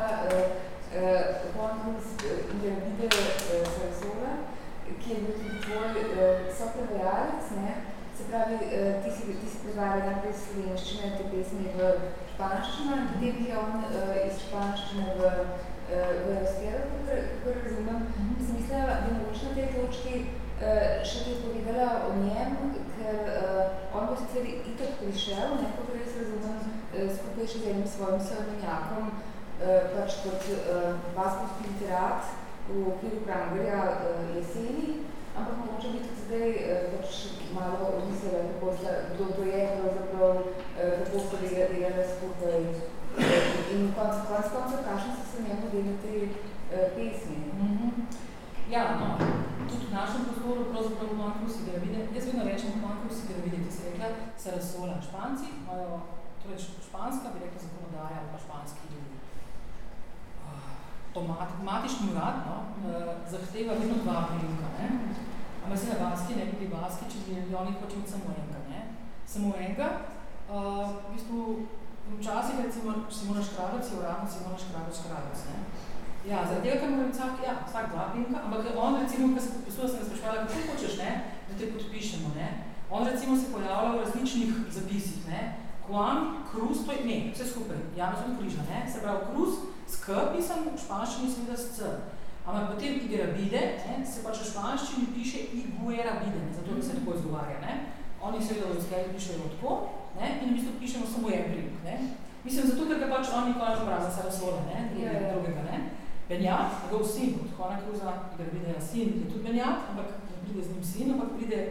Konrus uh, Ingerbide uh, Sarasola, ki je bil tudi tvoj uh, soprevajalec, ne, se pravi, uh, ti si, prevajal najprej slovenščine te pesmi v španščino in potem je on uh, iz španščine v, uh, v Euskero, kako razumem. Mm -hmm. Sem mislila, da mogoče na tej točki uh, še kaj povedala o njem, ker uh, on bo sicer itak prišel, neko res razumem, uh, skupaj še z enim svojim sorodnjakom, uh, pač kot uh, baskovski literat v okviru Prangerja uh, jeseni, ampak mogoče bi tudi zdaj uh, pač malo odmislila, kako se, kdo to je, pravzaprav, uh, kako so delali skupaj. Uh, in konc, konc, konc, kakšne so se njemu deli te uh, pesmi. Mm -hmm. Ja, no, tudi v našem prostoru, pravzaprav v Mankrus Sigaravide, jaz vedno rečem v Mankrus Sigaravide, ti si rekla, se razsola. Španci imajo, torej španska, bi rekla, zakonodaja pa španski to matični urad no, zahteva vedno dva. Ampak se na baski, ne bi baski, če bi oni hočeli samo enega. Ne? Samo enega. Uh, v bistvu, včasih recimo Simona Škravac je uradno Simona Škravac Škravac. Ne? Ja, zaradi tega, ker moram vsak, ja, vsak prijemka, ampak on recimo, ko se podpisuje, sem sprašvala, kako hočeš, ne, da te podpišemo. Ne? On recimo se pojavlja v različnih zapisih. Ne? Juan Cruz, to je ime, vse skupaj, Janus od Križa, ne? se pravi Cruz, s K pisam, v španščini seveda s C. Ampak potem Igerabide, ne, se pač v španščini piše Iguerabide, zato da se tako izgovarja. Ne. Oni seveda v izgledu pišejo tako ne, in v bistvu pišemo samo en primk. Ne. Mislim, zato, ker ga pač oni konec obraza se razvode, ne, ja, ja. drugega. Ne. Benjat, njegov sin, od Hona Kruza, Igerabide je sin, je tudi Benjat, ampak ne pride z njim sin, ampak pride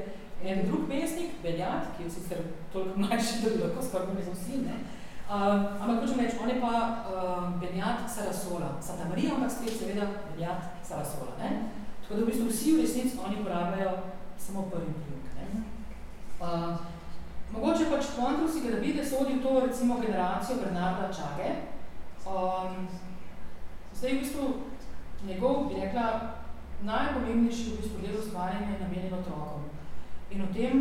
en drug pesnik, Benjat, ki je sicer toliko mlajši, da bi lahko skoraj ne sin, ne. Uh, ampak hočem reči, on je pa uh, Benjat Sarasola. Santa Marija, ampak spet seveda Benjat Sarasola. Ne? Tako da v bistvu vsi v resnici oni uporabljajo samo prvi prijek. Uh, mogoče pač Pontru si ga da vidi, sodi v to recimo generacijo Bernarda Čage. Um, zdaj v bistvu njegov, bi rekla, najpomembnejši v bistvu del ustvarjanja je namenjen otrokom. In v tem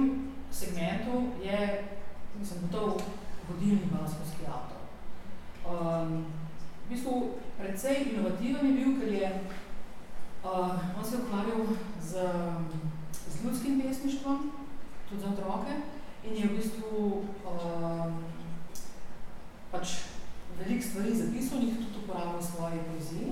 segmentu je, mislim, gotov vodilni baskovski avtor. Um, v bistvu precej inovativen je bil, ker je uh, on se ukvarjal z, z ljudskim pesništvom, tudi za otroke, in je v bistvu uh, pač veliko stvari zapisal in jih tudi uporabil v svoji poeziji.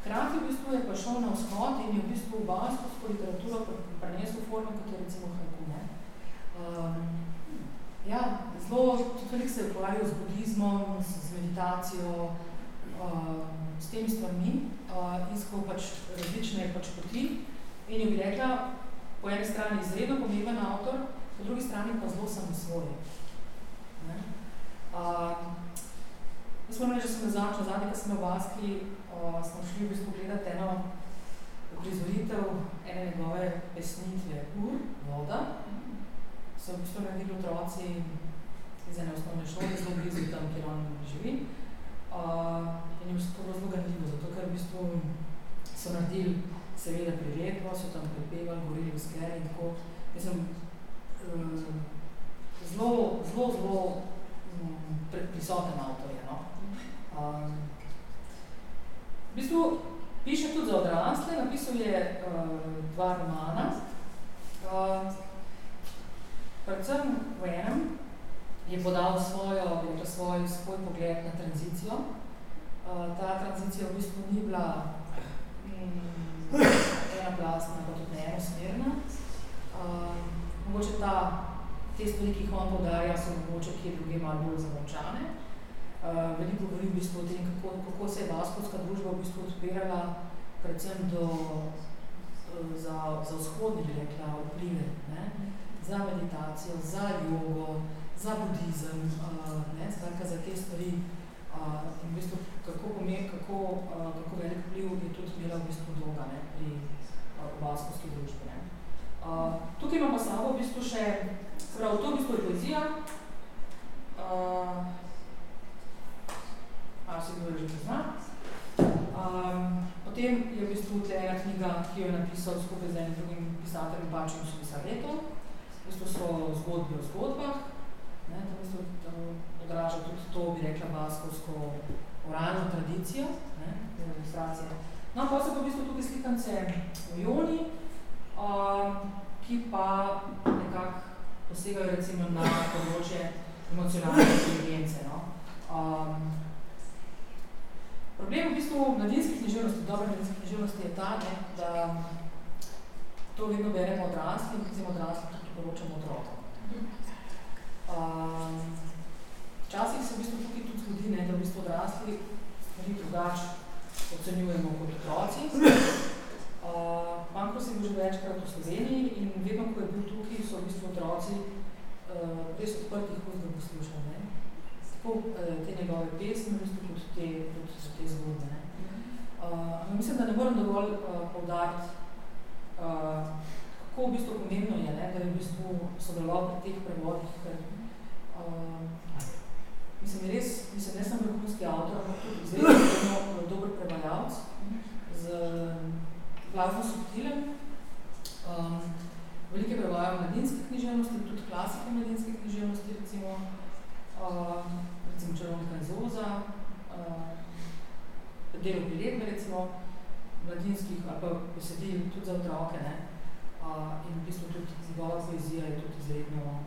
Hkrati v bistvu je pa šel na vzhod in je v bistvu baskovsko literaturo prenesel forme, kot je recimo haiku. Ne? Um, ja, zelo, veliko se je ukvarjal z budizmom, z, z meditacijo, uh, s temi stvarmi, uh, iskal pač različne pač poti in jo bi rekla, po eni strani izredno pomemben avtor, po drugi strani pa zelo samosvojen. Uh, jaz moram reči, da sem začela zadnje, ko sem v Baski, uh, smo šli v bistvu gledati eno prizoritev ene njegove pesnitve Ur, voda. So v bistvu naredili otroci iz ene osnovne šole, zelo blizu tam, kjer on živi. Uh, in jim se to zelo ganljivo, zato ker v bistvu so naredili seveda priredbo, so tam prepevali, govorili v skeri in tako. Mislim, uh, zelo, zelo, zelo um, prisoten avtor je, no. Um, v bistvu piše tudi za odrasle, napisal je uh, dva romana. Uh, predvsem v enem je podal svojo, je svoj, svoj pogled na tranzicijo. Uh, ta tranzicija v bistvu ni bila mm, ena plastna, pa tudi ne enosmerna. Uh, mogoče ta, te stvari, ki jih on podarja, so mogoče kje druge malo bolj zamočane. Uh, veliko govori v bistvu o tem, kako, kako se je baskovska družba v bistvu odpirala predvsem do, za, za vzhodni, bi rekla, vplive, ne? Za meditacijo, za jogo, za budizem, uh, ne, skratka za te stvari, uh, in v bistvu kako, pomen, kako, uh, kako velik vpliv je tudi imela v bistvu dolga ne, pri uh, baskovski družbi. Ne. Uh, tukaj imamo sabo v bistvu še, prav, to v bistvu je poezija, uh, a se kdo že pozna. Um, potem je v bistvu tle ena knjiga, ki jo je napisal skupaj z enim drugim pisateljem Pačem Sumisareto. V bistvu so zgodbe o zgodbah, Ne, to v bistvu odraža tudi to, bi rekla, baskovsko oralno tradicijo, ne, ilustracije. No, pa so pa v bistvu tukaj slikance v Joni, um, ki pa nekako posegajo recimo na področje emocionalne inteligence. No. Um, problem v bistvu mladinskih književnosti, dobre mladinskih književnosti je ta, ne, da to vedno beremo odrasli in recimo odrasli tudi poročamo otrokom. Um, včasih se v bistvu tukaj tudi zgodi, ne, da v bistvu odrasli stvari drugače ocenjujemo kot otroci. Uh, Panko se je bil že večkrat v Sloveniji in vedno, ko je bil tukaj, so v bistvu otroci uh, res odprtih ust, da poslušali. Ne. Tako uh, te njegove pesmi, v bistvu kot te, kot te zgodbe. Ne. Uh, mislim, da ne moram dovolj uh, poudariti, uh, kako v bistvu pomembno je, ne, da je v bistvu sodeloval pri teh prevodih, ker uh, mislim, res, mislim, ne sem vrhunski avtor, ampak tudi izredno dober prevajalc z glavno subtilem. Um, velike prevajajo mladinske književnosti, tudi klasike mladinske književnosti, recimo, uh, recimo Čarovnika iz Oza, uh, delo mladinskih ali pa besedil tudi za otroke, ne. Uh, in v bistvu tudi njegova poezija je tudi izredno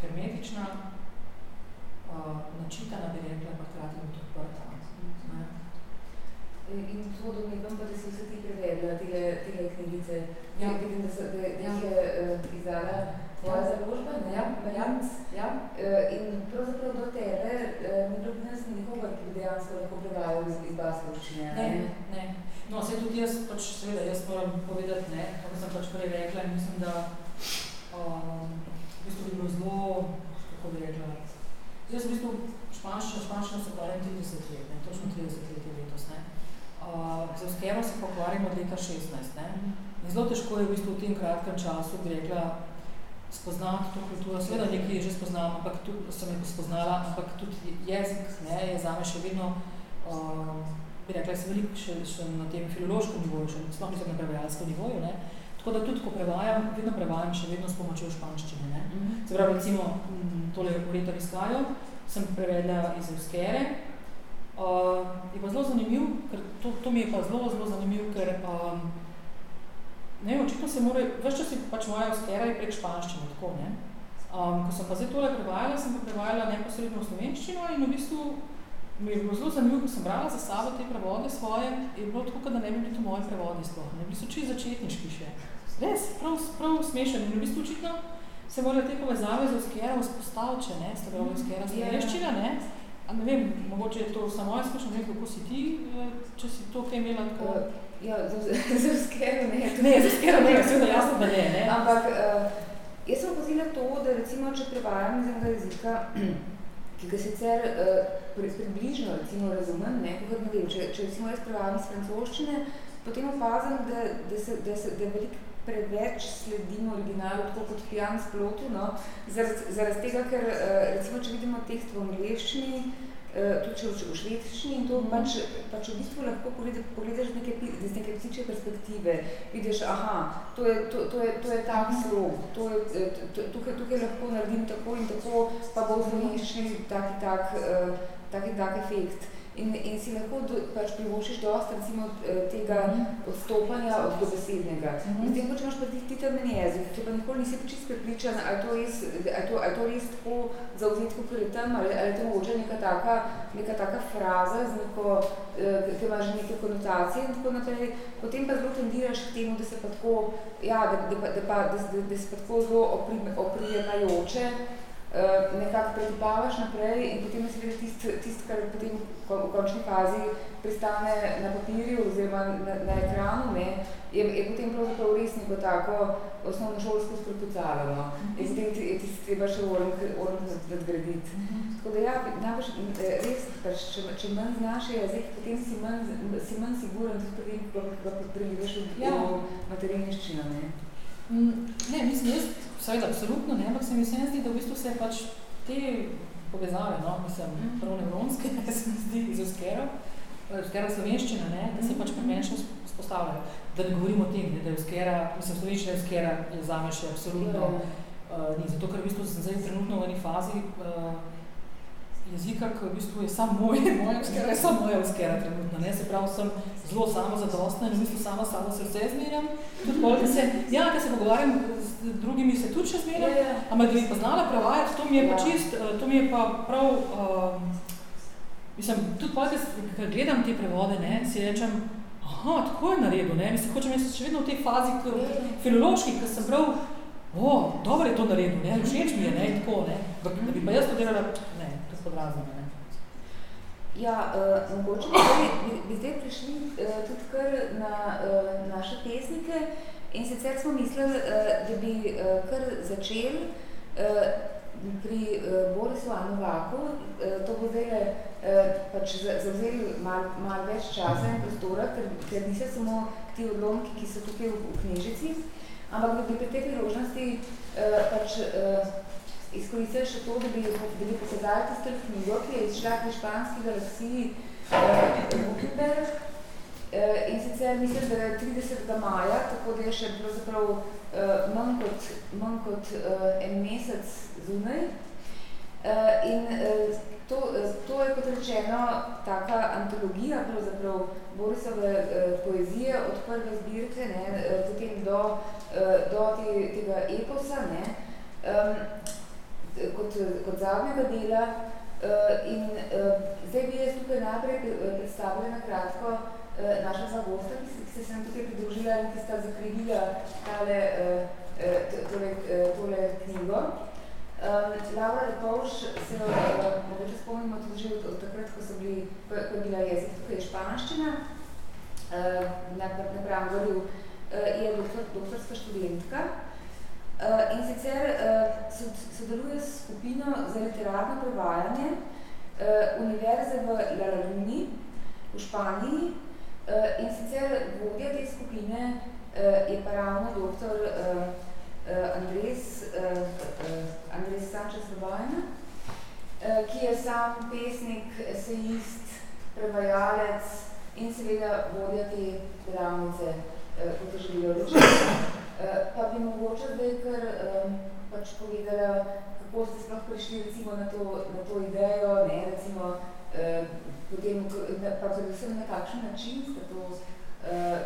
hermetična, uh, načitana, bi rekla, pa hkrati tudi odprta. Ne? In to domnevam pa, da so vse ti prevedla, tile, tile knjigice. Ja. Vidim, da, so, da, da ja. je uh, izdala tvoja ja. založba, ne? Ja. Ja. ja. Uh, in pravzaprav do tebe uh, ni bilo nas nikogar, ki bi dejansko lahko prevajal iz, iz baskovščine. Ne, ne. ne. No, se tudi jaz, pač, seveda, jaz moram povedati, ne, kako sem pač prej rekla, in mislim, da um, bistvu bi bilo zelo, kako bi rekla, jaz v bistvu španščino, španščino se ukvarjam 30 let, ne, točno 30 let je letos, ne. Uh, z Euskero se pokvarjam od leta 16, ne. In zelo težko je v bistvu v tem kratkem času, bi rekla, spoznati to kulturo, seveda nekaj je že spoznala, ampak tudi sem jo spoznala, ampak tudi jezik, ne, je zame še vedno, uh, bi rekla, sem veliko še, še na tem filološkem nivoju, še sploh mislim na prevajalskem nivoju, ne. Tako da tudi, ko prevajam, vedno prevajam še vedno s pomočjo španščine. Ne? Mm -hmm. Se pravi, recimo, tole Ureta Viskajo sem prevedla iz Euskere. Uh, je pa zelo zanimiv, ker to, to mi je pa zelo, zelo zanimiv, ker um, ne, očitno se mora, več čas je pač moja Euskera je prek španščine, tako, ne. Um, ko sem pa zdaj tole prevajala, sem pa prevajala neposredno v slovenščino in v bistvu mi je bilo zelo zanimivo, ko sem brala za sabo te prevode svoje, je bilo tako, da ne bi bili to moje prevode sploh, ne, bili so čisto začetniški še. Res, prav, prav smešen in v bistvu očitno se morajo te povezave z Euskera vzpostaviti, če ne, sta bila Euskera Ja, slovenščina, ne, a ne vem, mogoče je to samo jaz izkušnja, ne vem, kako si ti, eh, če si to kaj imela tako. Uh, ja, z Euskero ne. Ne, z Euskero ne, seveda jasno, da ne, ne. Ampak uh, jaz sem opazila to, da recimo, če prevajam iz enega jezika, ki ga sicer uh, pri, približno recimo razumem, ne, kot ne vem, če, če recimo jaz prevajam iz francoščine, potem opazim, da, da, se, da, se, da veliko preveč sledim originalu, tako kot pijan s plotu, no, zaradi, zaradi tega, ker uh, recimo, če vidimo tekst v angleščini, uh, tudi v, švedščini in to pač, pač v bistvu lahko pogledaš, pogledaš neke, z neke psiče perspektive, vidiš, aha, to je, to, to je, to je tak slog, to je, to, tukaj, tukaj lahko naredim tako in tako, pa bo v slovenščini tak in tak, uh, tak in tak efekt. In, in si lahko do, pač privošiš dosti recimo tega odstopanja od dobesednega. Mm -hmm. Ko če imaš pa ti, temen jezik, če pa nikoli nisi čisto prepričan, ali to res, ali to, ali to res tako zauzeti, kot je tam, ali, ali to mogoče neka taka, neka taka fraza, z neko, ki ima že neke konotacije in tako naprej, potem pa zelo tendiraš k temu, da se pa tako, ja, da, da, da, da, da, da, da se pa tako zelo oprijemajoče, Uh, nekako pretipavaš naprej in potem je seveda tisto, tist, kar potem v končni fazi pristane na papirju oziroma na, na ekranu, ne, je, je potem pravzaprav res neko tako osnovno šolsko skrpucalo. No. In potem je tisto treba še orang nadgraditi. Tako da ja, najbolj res, pač, če, če manj znaš jezik, potem si manj, si manj siguren, tudi potem, ko ga prelivaš v ja. materinščino. Ne. Ne, mislim, jaz, seveda, absolutno ne, ampak se mi vsem zdi, da v bistvu se pač te povezave, no, mislim, prav nevronske, ne, se mi zdi iz Euskera, Euskera slovenščina, ne, da se pač premenčno spostavljajo. Da ne govorimo o tem, ne, da je Euskera, mislim, slovenščina Euskera je zame še absolutno uh, ni, zato ker v bistvu sem zdaj trenutno v eni fazi uh, jezika, ki v bistvu je samo moj, moj Euskera, je samo moja Euskera trenutno, ne, se pravi, sem zelo samo zadostna in v bistvu sama samo se vse zmerjam, tudi koliko se, ja, ko se pogovarjam z drugimi, se tudi še zmerjam, Ja, ja. ampak da bi pa znala prevajati, to mi je pa Ja. čist, eh, to mi je pa prav, um, mislim, tudi koliko, ko gledam te prevode, ne, si rečem, aha, tako je naredil, ne, mislim, hočem, jaz še vedno v tej fazi, ko, filološki, ko sem prav, o, dobro je to naredil, ne, všeč mi je, ne, tako, ne, da bi pa jaz to delala, podrazno, ne. Ja, uh, mogoče bi, bi, bi zdaj prišli uh, tudi kar na uh, naše pesnike in sicer smo mislili, uh, da bi uh, kar začeli uh, pri uh, Borisu Anovaku. Uh, to bo zdaj uh, pač za- zavzeli malo mal več časa in prostora, ker, ker niso samo ti odlomki, ki so tukaj v, v knjižici, ampak da bi pri tej priložnosti uh, pač uh, izkoristili še to, da bi, da bi pokazali tisto knjigo, ki je izšla pri španski galaksiji uh, Gutenberg. Uh, in sicer mislim, da je 30. maja, tako da je še pravzaprav uh, manj kot, manj kot uh, en mesec zunaj. Uh, in uh, to, uh, to je kot rečeno taka antologija pravzaprav Borisove uh, poezije od prve zbirke, ne, uh, potem do, uh, do te, tega eposa. Ne. Um, kot, kot zadnjega dela uh, in uh, zdaj bi jaz tukaj najprej predstavila na kratko uh, naša dva gosta, ki, ki se sem tukaj pridružila in ki sta zakrivila tale, uh, tole, uh, tole knjigo. Um, Laura Lepovš se uh, mogoče spomnimo tudi že od, od takrat, ko, so bili, ko, ko je bila jezik tukaj španščina uh, na, na Pramgorju, uh, je doktor, doktorska študentka. Uh, in sicer uh, sodeluje s skupino za literarno prevajanje uh, Univerze v La Laguni v Španiji uh, in sicer vodja te skupine uh, je pa ravno doktor uh, Andres, uh, uh, Andres Sanchez Robajna, uh, ki je sam pesnik, esejist, prevajalec in seveda vodja te delavnice, uh, kot je želijo reči. Uh, pa bi mogoče zdaj kar um, pač povedala, kako ste sploh prišli recimo na to, na to idejo, ne, recimo, uh, potem, pa predvsem na kakšen način ste to, uh,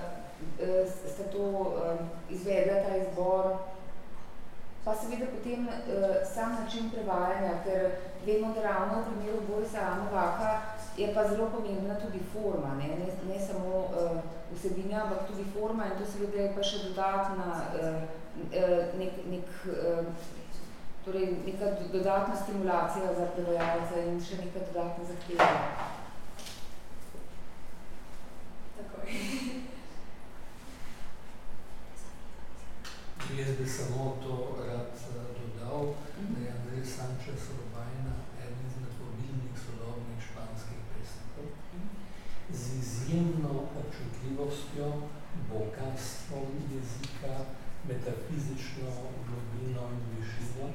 ste to uh, izvedli, ta izbor, pa seveda potem uh, sam način prevajanja, ker vemo, da ravno v primeru Borisa Amovaha je pa zelo pomembna tudi forma, ne, ne, ne samo uh, vsebina, ampak tudi forma in to seveda je pa še dodatna uh, uh, nek, nek uh, torej neka dodatna stimulacija za prevajalce in še neka dodatna zahteva. Jaz bi samo to rad dodal, da je Andrej Sanchez Urbajna eden izmed vodilnih sodobnih španskih pesnikov z izjemno občutljivostjo, bogatstvom jezika, metafizično globino in višino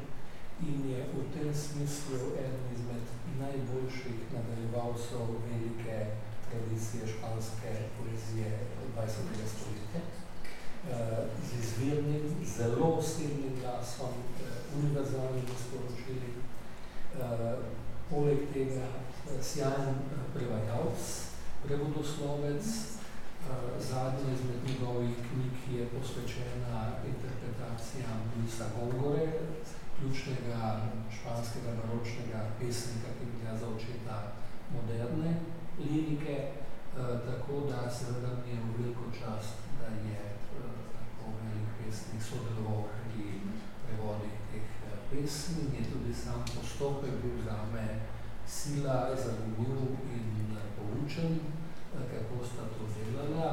in je v tem smislu eden izmed najboljših nadaljevalcev velike tradicije španske poezije 20. stoletja. Eh, z izvirnim, zelo osebnim glasom, eh, univerzalnimi sporočili. Eh, poleg tega sjajen prevajalc, prevodoslovec, zadnja izmed njegovih knjig je posvečena interpretacijam Luisa Gongore, ključnega španskega baročnega pesnika, ki velja za očeta moderne lirike, e, tako da seveda mi je v veliko čast, da je e, tako velik pesnik sodeloval pri prevodi teh e, pesmi. Je tudi sam postopek bil zame sila, zanimiv in poučen, kako sta to delala.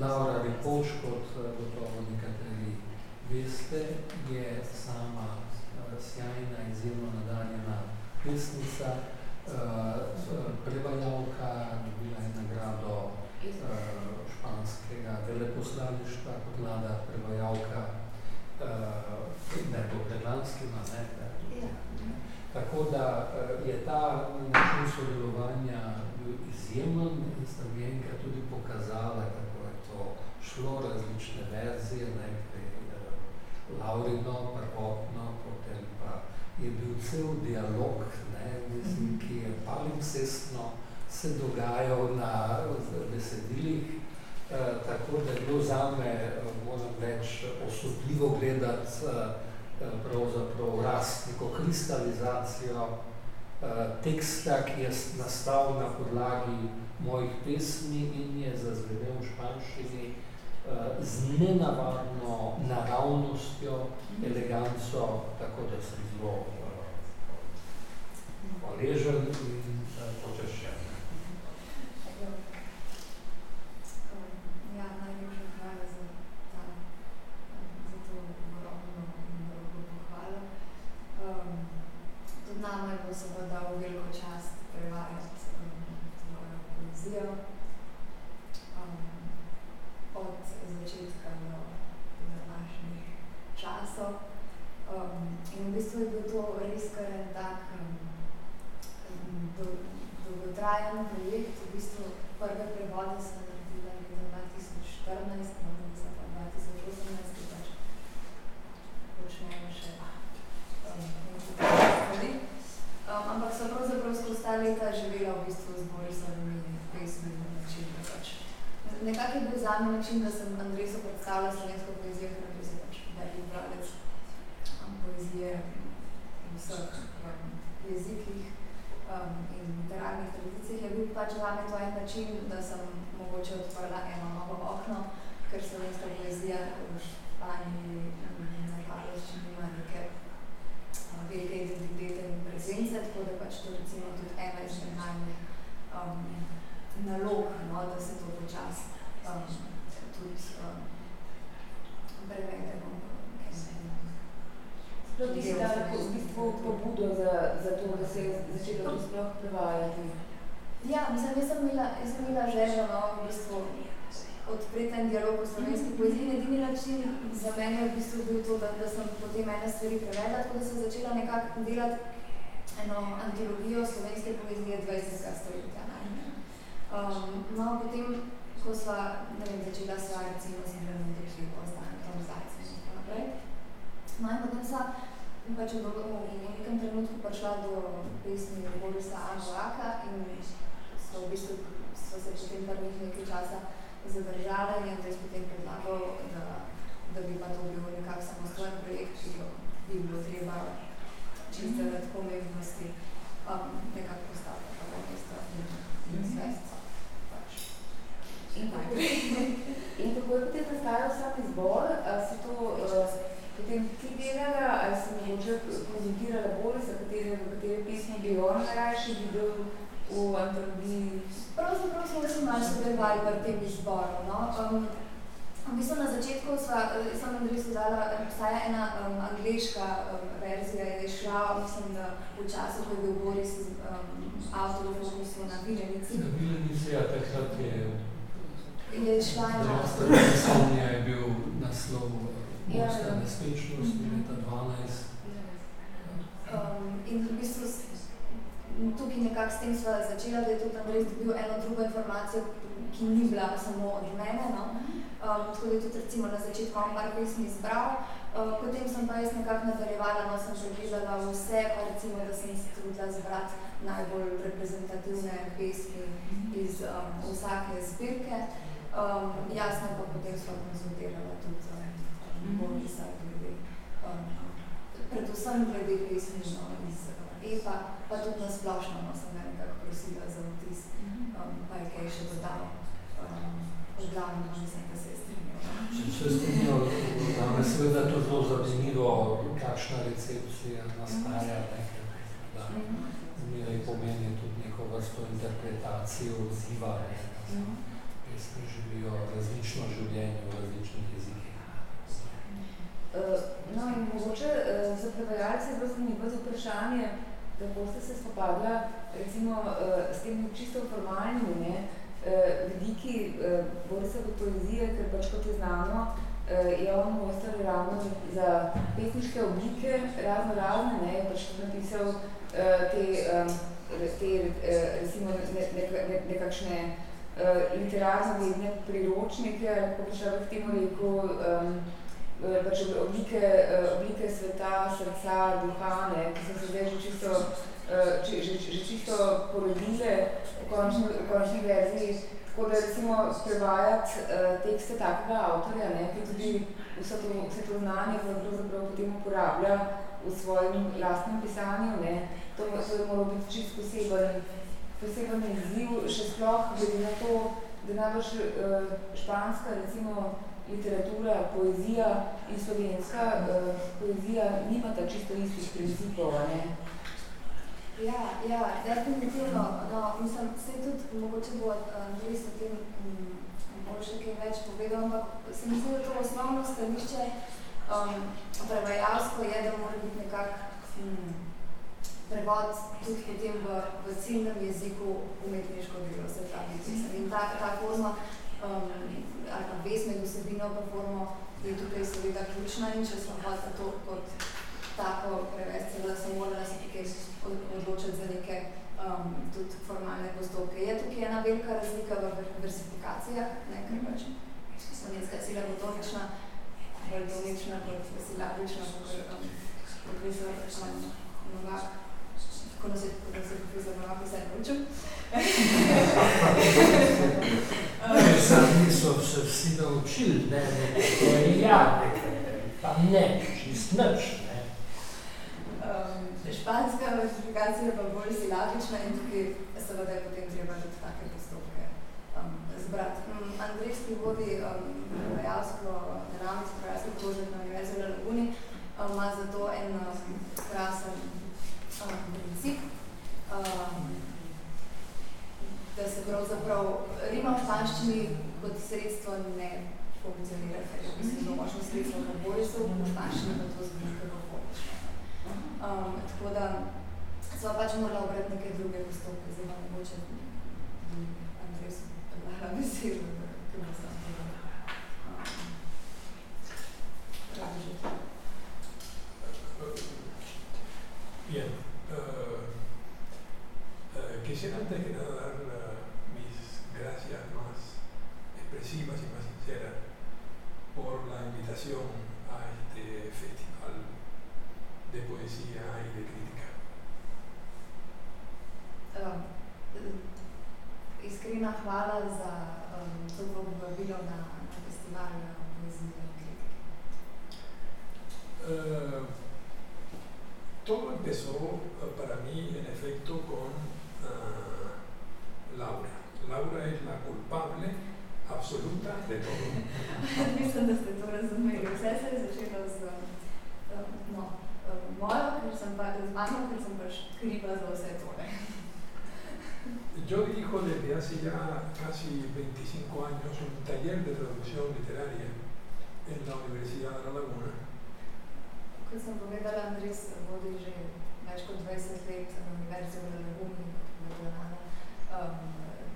Laura Ripoš, kot e, gotovo nekateri veste, je sama sjajna, izjemno nadaljena pesnica, uh, prevajalka, dobila je nagrado španskega veleposlaništva kot mlada prevajalka, uh, ne to predlanskima, ne, ne, Tako da je ta način sodelovanja bil izjemen in sta mi enkrat tudi pokazala, kako je to šlo, različne verzije, najprej uh, Laurino, prvotno, je bil cel dialog, ne, mislim, ki je palimpsestno se dogajal na besedilih, e, tako da je bilo zame, moram reči, osupljivo gledati e, pravzaprav rast, neko kristalizacijo teksta, ki je nastal na podlagi mojih pesmi in je zazvenel v španščini z nenavadno naravnostjo, eleganco, tako da sem zelo uh, hvaležen in uh, počešen. Ja, najlepša hvala za, ta, za to ogromno in dolgo pohvalo. Um, tudi nama je bilo seveda v veliko čast prevajati um, tvojo poezijo. Um, od začetka do današnjih časov. Um, in v bistvu je bil to res kar en tak um, do, dolgotrajen projekt. V bistvu prve prevode sem naredila leta 2014, no, mislim pa 2018, ki pač počnemo še um, nekaj stvari. Um, ampak sem pravzaprav skozi ta leta živela v bistvu z Borisovimi pesmi na način, da pač nekako je bil zame način, da sem Andresu predstavila slovensko poezijo, ker Andres je pač velik bradec um, poezije v vseh um, jezikih um, in literarnih tradicijah. Je bil pač zame to en način, da sem mogoče odprla eno novo okno, ker slovenska poezija v Španiji nažalost nima neke um, velike identitete in prezence, tako da pač to recimo tudi ena izmed najbolj um, nalog, no, da se to počas um, tudi um, prevedemo. Sploh ti si dala v bistvu pobudo za, za to, da se je začelo to sploh prevajati? Ja, mislim, jaz sem imela, jaz sem imela željo, no, v bistvu, odpreti en dialog o slovenski poeziji. Edini način za mene je v bistvu bil to, da, da sem potem ene stvari prevedla, tako da sem začela nekako delati eno antologijo slovenske poezije 20. stoletja. Um, no, potem, ko sva, ne vem, začela sva recimo z Ibranom Dekljivo, z Danom Zajcem in tako naprej. No in potem sva pač v, v nekem trenutku prišla do pesmi Borisa Anžaka in so v bistvu so se potem prvih nekaj časa zadržale in Andrej potem predlagal, da, da bi pa to bil nekak samostojen projekt, ki bi bilo treba čisto mm -hmm. pomembnosti um, nekako postaviti na mesto in, mm -hmm. pač. In kako, in kako je potem nastajal sam izbor? A si to uh, potem ti delala, ali si mogoče konzultirala bolj, za katere, katere pesmi bi on najrajši videl v antologiji? Pravzaprav smo se malo sodelovali pri tem izboru. No? Um, v bistvu na začetku sva, sem Andreju dala, obstaja ena um, angliška um, verzija, je šla, mislim, da v času, ko je bil Boris um, avtor v fokusu na Vilenici. Na Vilenici, ja, takrat je je šla ena... Zdravstvena je bil naslov ja, Mosta ja. nespečnost, mm -hmm. leta 12. Um, in v bistvu tukaj nekako s tem sva začela, da je tudi Andrej dobil eno drugo informacijo, ki ni bila samo od mene. No? Um, tako da tudi recimo na začetku par pesmi izbral. Uh, potem sem pa jaz nekako nadaljevala, no sem že gledala vse, pa recimo, da sem se trudila zbrati najbolj reprezentativne pesmi iz um, vsake zbirke. Um, jasno pa potem sva konzultirala tudi um, Borisa glede, um, predvsem glede pesmi no, iz EPA, pa tudi na splošno no, sem nekako prosila za vtis, um, pa je kaj še dodal. Um, v glavnem, mislim, je strinjal. Se strinjal, da me seveda to zelo zanimivo, kakšna recepcija nastaja, nekaj, da zmeraj pomeni tudi neko vrsto interpretacije odziva, pesmi živijo različno življenje v različnih jezikih. No in mogoče za prevajalce je bilo zanimivo za vprašanje, da boste se spopadla recimo s temi čisto formalnimi ne, vidiki Borisove poezije, ker pač kot je znano, je on mojster ravno za pesniške oblike, razno razne, ne, je pač napisal te, te recimo ne, ne, ne, nekakšne literarno vedne priročnike, kako bi človek temu rekel, um, pač oblike, oblike sveta, srca, duha, ne, ki so se zdaj že čisto, že, že, že čisto porodile v končni, v končni verziji. Tako da recimo prevajati uh, tekste takega avtorja, ne, ki tudi vse to, vse to znanje pravzaprav potem uporablja v svojem lastnem pisanju, ne, to, to je moralo biti čisto poseben, poseben izziv, še sploh glede na to, da najbolj uh, španska recimo literatura, poezija in slovenska uh, poezija nimata čisto istih principov, ne? Ja, ja, definitivno. No, mislim, se tudi mogoče bo Andrej s tem bolj še kaj več povedal, ampak se mi zdi, da to osnovno stališče um, prevajalsko je, da mora biti nekak um, prevod tudi potem v, v ciljnem jeziku umetniško delo, se pravi. In ta, ta forma um, ali pa vez med vsebino pa formo je tukaj seveda ključna in če smo hvala to kot tako prevesti, seveda sem morala se tukaj odločiti za neke um, tudi formalne postopke. Je tukaj ena velika razlika v versifikacijah, ne, ker pač slovenska sila gotovična, bolj donična kot silabična, kot um, profesor um, Novak, tako nas je profesor Novak vse naučil. Sami so se vsi naučili, ne, ne, to je ja, pa ne, čist nič, ne. Um, španska versifikacija pa bolj silabična in casi 25 años un taller de traducción literaria en la Universidad de La Laguna. Kot sem povedala, Andres vodi že več kot 20 let na Univerzi v La Laguni, Ljubljana,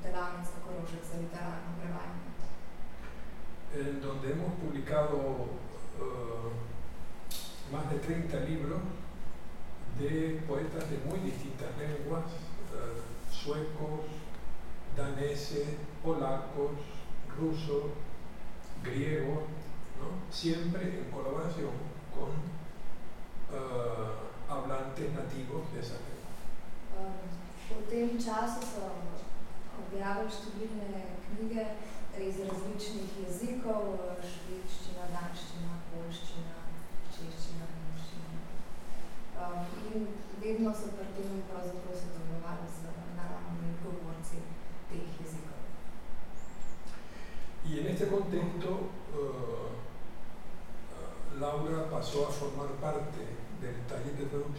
delavnic tako rožek za literarno prevajanje. en donde hemos publicado uh, más de 30 libros de poetas de muy distintas lenguas, uh, suecos, daneses, polacos, rusos, griegos, ¿no? siempre en colaboración con uh, hablantes nativos de esa lengua. Um, v tem času so objavili številne knjige iz različnih jezikov, švedščina, danščina, polščina, češčina, nemščina. Um, in vedno so pri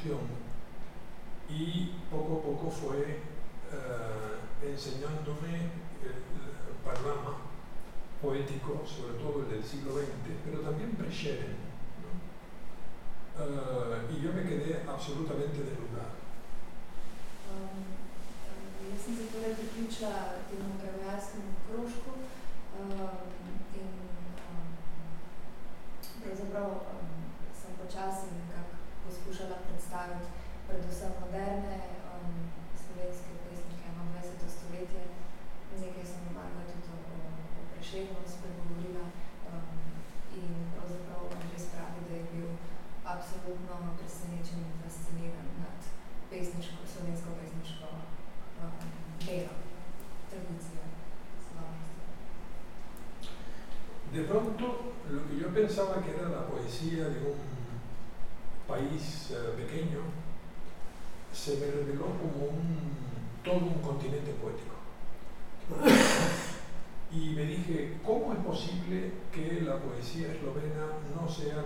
traducción y poco a poco fue uh, enseñándome el, el panorama poético, sobre todo el del siglo XX, pero también Brescheren. ¿no? Uh, y yo me quedé absolutamente deslumbrado. Um, um,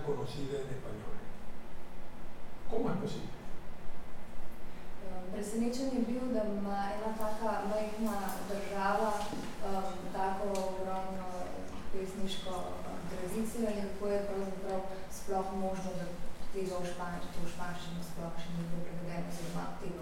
conocida en español? ¿Cómo es posible? Um, Presenečen je bil, da ima ena taka majhna država um, tako ogromno pesniško um, tradicijo in kako je pravzaprav sploh možno, da tega v španščini, to v španščini sploh še ni bilo prevedeno, oziroma tega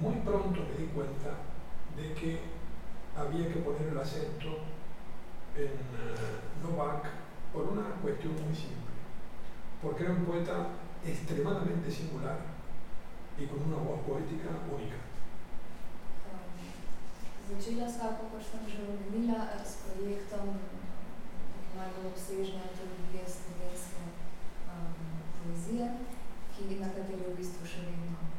muy pronto me di cuenta de que había que poner el acento en eh, Novak por una cuestión muy simple, porque era un poeta extremadamente singular y con una voz poética única. Začela sva, kakor sem že omenila, s projektom malo obsežne antologije slovenske um, poezije, ki, na kateri v bistvu še vedno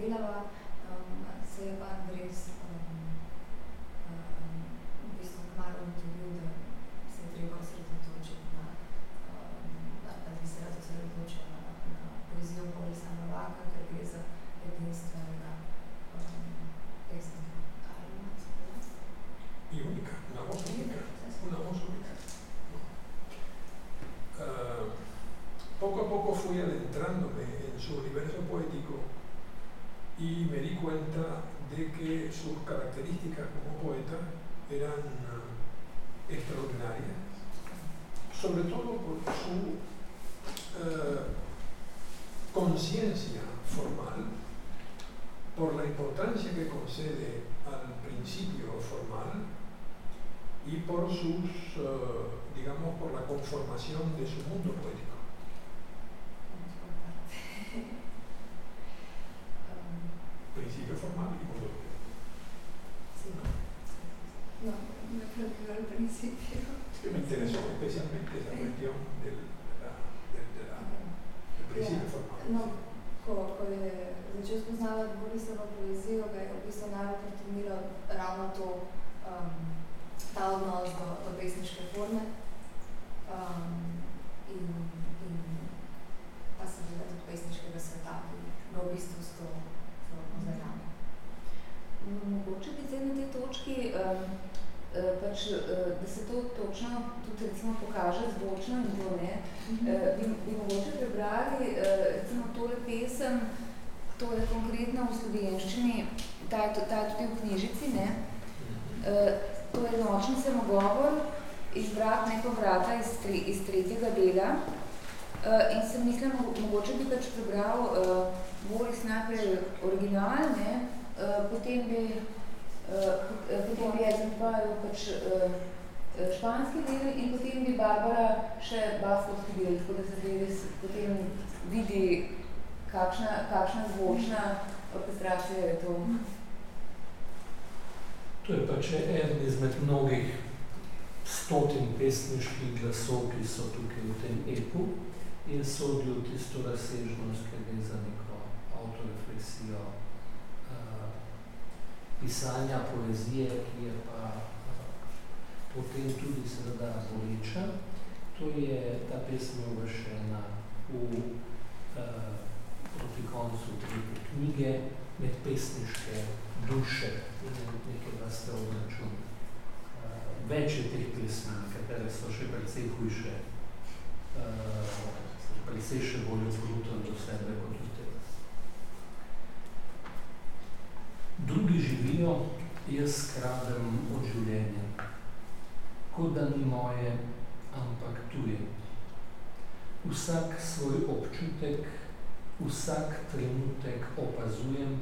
delava. Um, se je pa Andres y me di cuenta de que sus características como poeta eran uh, extraordinarias, sobre todo por su uh, conciencia formal, por la importancia que concede al principio formal y por sus, uh, digamos, por la conformación de su mundo poético. Principio formal y mundo poético. Sí. No, no creo que al principio. Es que me interesó especialmente esa cuestión del, de la, del, de la, del principio formal. No, ko, ko je začel spoznavati Borisovo poezijo, ga je v bistvu najbolj pretonilo ravno to, um, ta odnos do, do pesniške forme um, in, in pa seveda tudi pesniškega sveta, ki ga v bistvu s to. Mogoče bi zdaj na tej točki, um, pač, da se to točno tudi recimo pokaže in to ne, mm -hmm. bi, bi mogoče prebrali recimo tole pesem, to je konkretno v slovenščini, ta je, ta je tudi v knjižici, ne, to je nočni samogovor, izbrat neko vrata iz, tre, iz tretjega dela in sem mislim, mogoče bi pač prebral Boris najprej original, ne, uh, potem bi Uh, potem bi jaz predvajal pač španski del in potem bi Barbara še baskovski del, tako da se res potem vidi, kakšna, kakšna zvočna orkestracija je to. To je pač eden izmed mnogih stotin pesniških glasov, ki so tukaj v tem epu in sodijo tisto razsežnost, ker je za neko autorefleksijo pisanja poezije, ki je pa potem tudi seveda boleča. To je ta pesem uvršena v uh, proti koncu tretje knjige med pesniške duše in neke vrste obračun. Uh, več je teh pesmi, katere so še precej hujše, uh, precej še bolj obrutno do sebe kot Drugi živijo, jaz kradem od življenja, kot da ni moje, ampak tuje. Vsak svoj občutek, vsak trenutek opazujem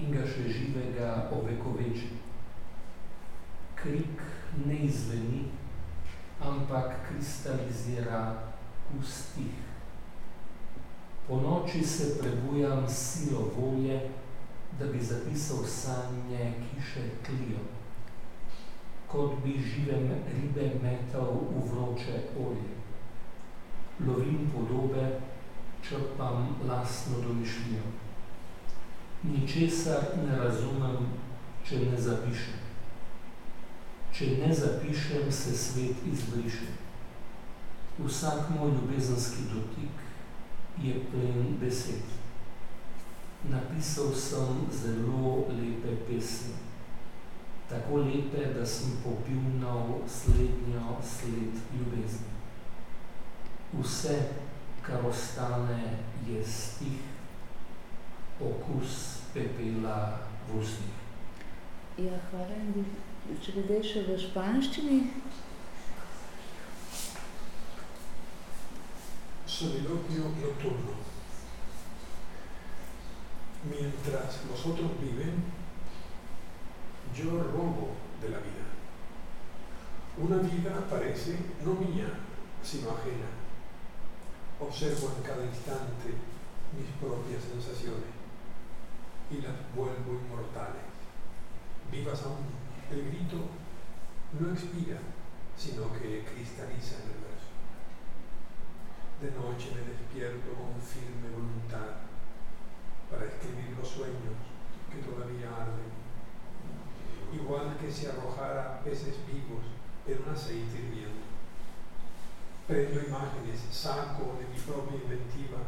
in ga še živega ovekovečim. Krik ne izveni, ampak kristalizira v stih. Po noči se prebujam silo volje, da bi zapisal sanje, ki še tlijo, kot bi žive ribe metal v vroče olje. Lovim podobe, črpam lastno domišljijo. Ničesar ne razumem, če ne zapišem. Če ne zapišem, se svet izbriše. Vsak moj ljubezenski dotik je plen besed napisal sem zelo lepe pesmi. Tako lepe, da sem popivnal slednjo sled ljubezni. Vse, kar ostane, je stih, okus pepela v usnih. Ja, hvala. Če bi zdaj še v španščini? Soliloquio nocturno. Mientras los otros viven, yo robo de la vida. Una vida parece no mía, sino ajena. Observo en cada instante mis propias sensaciones y las vuelvo inmortales. Vivas aún, el grito no expira, sino que cristaliza en el verso. De noche me despierto con firme voluntad para escribir los sueños que todavía arden, igual que si arrojara peces vivos per una seguita hirviendo. Prendo imágenes, saco de mi propia inventiva.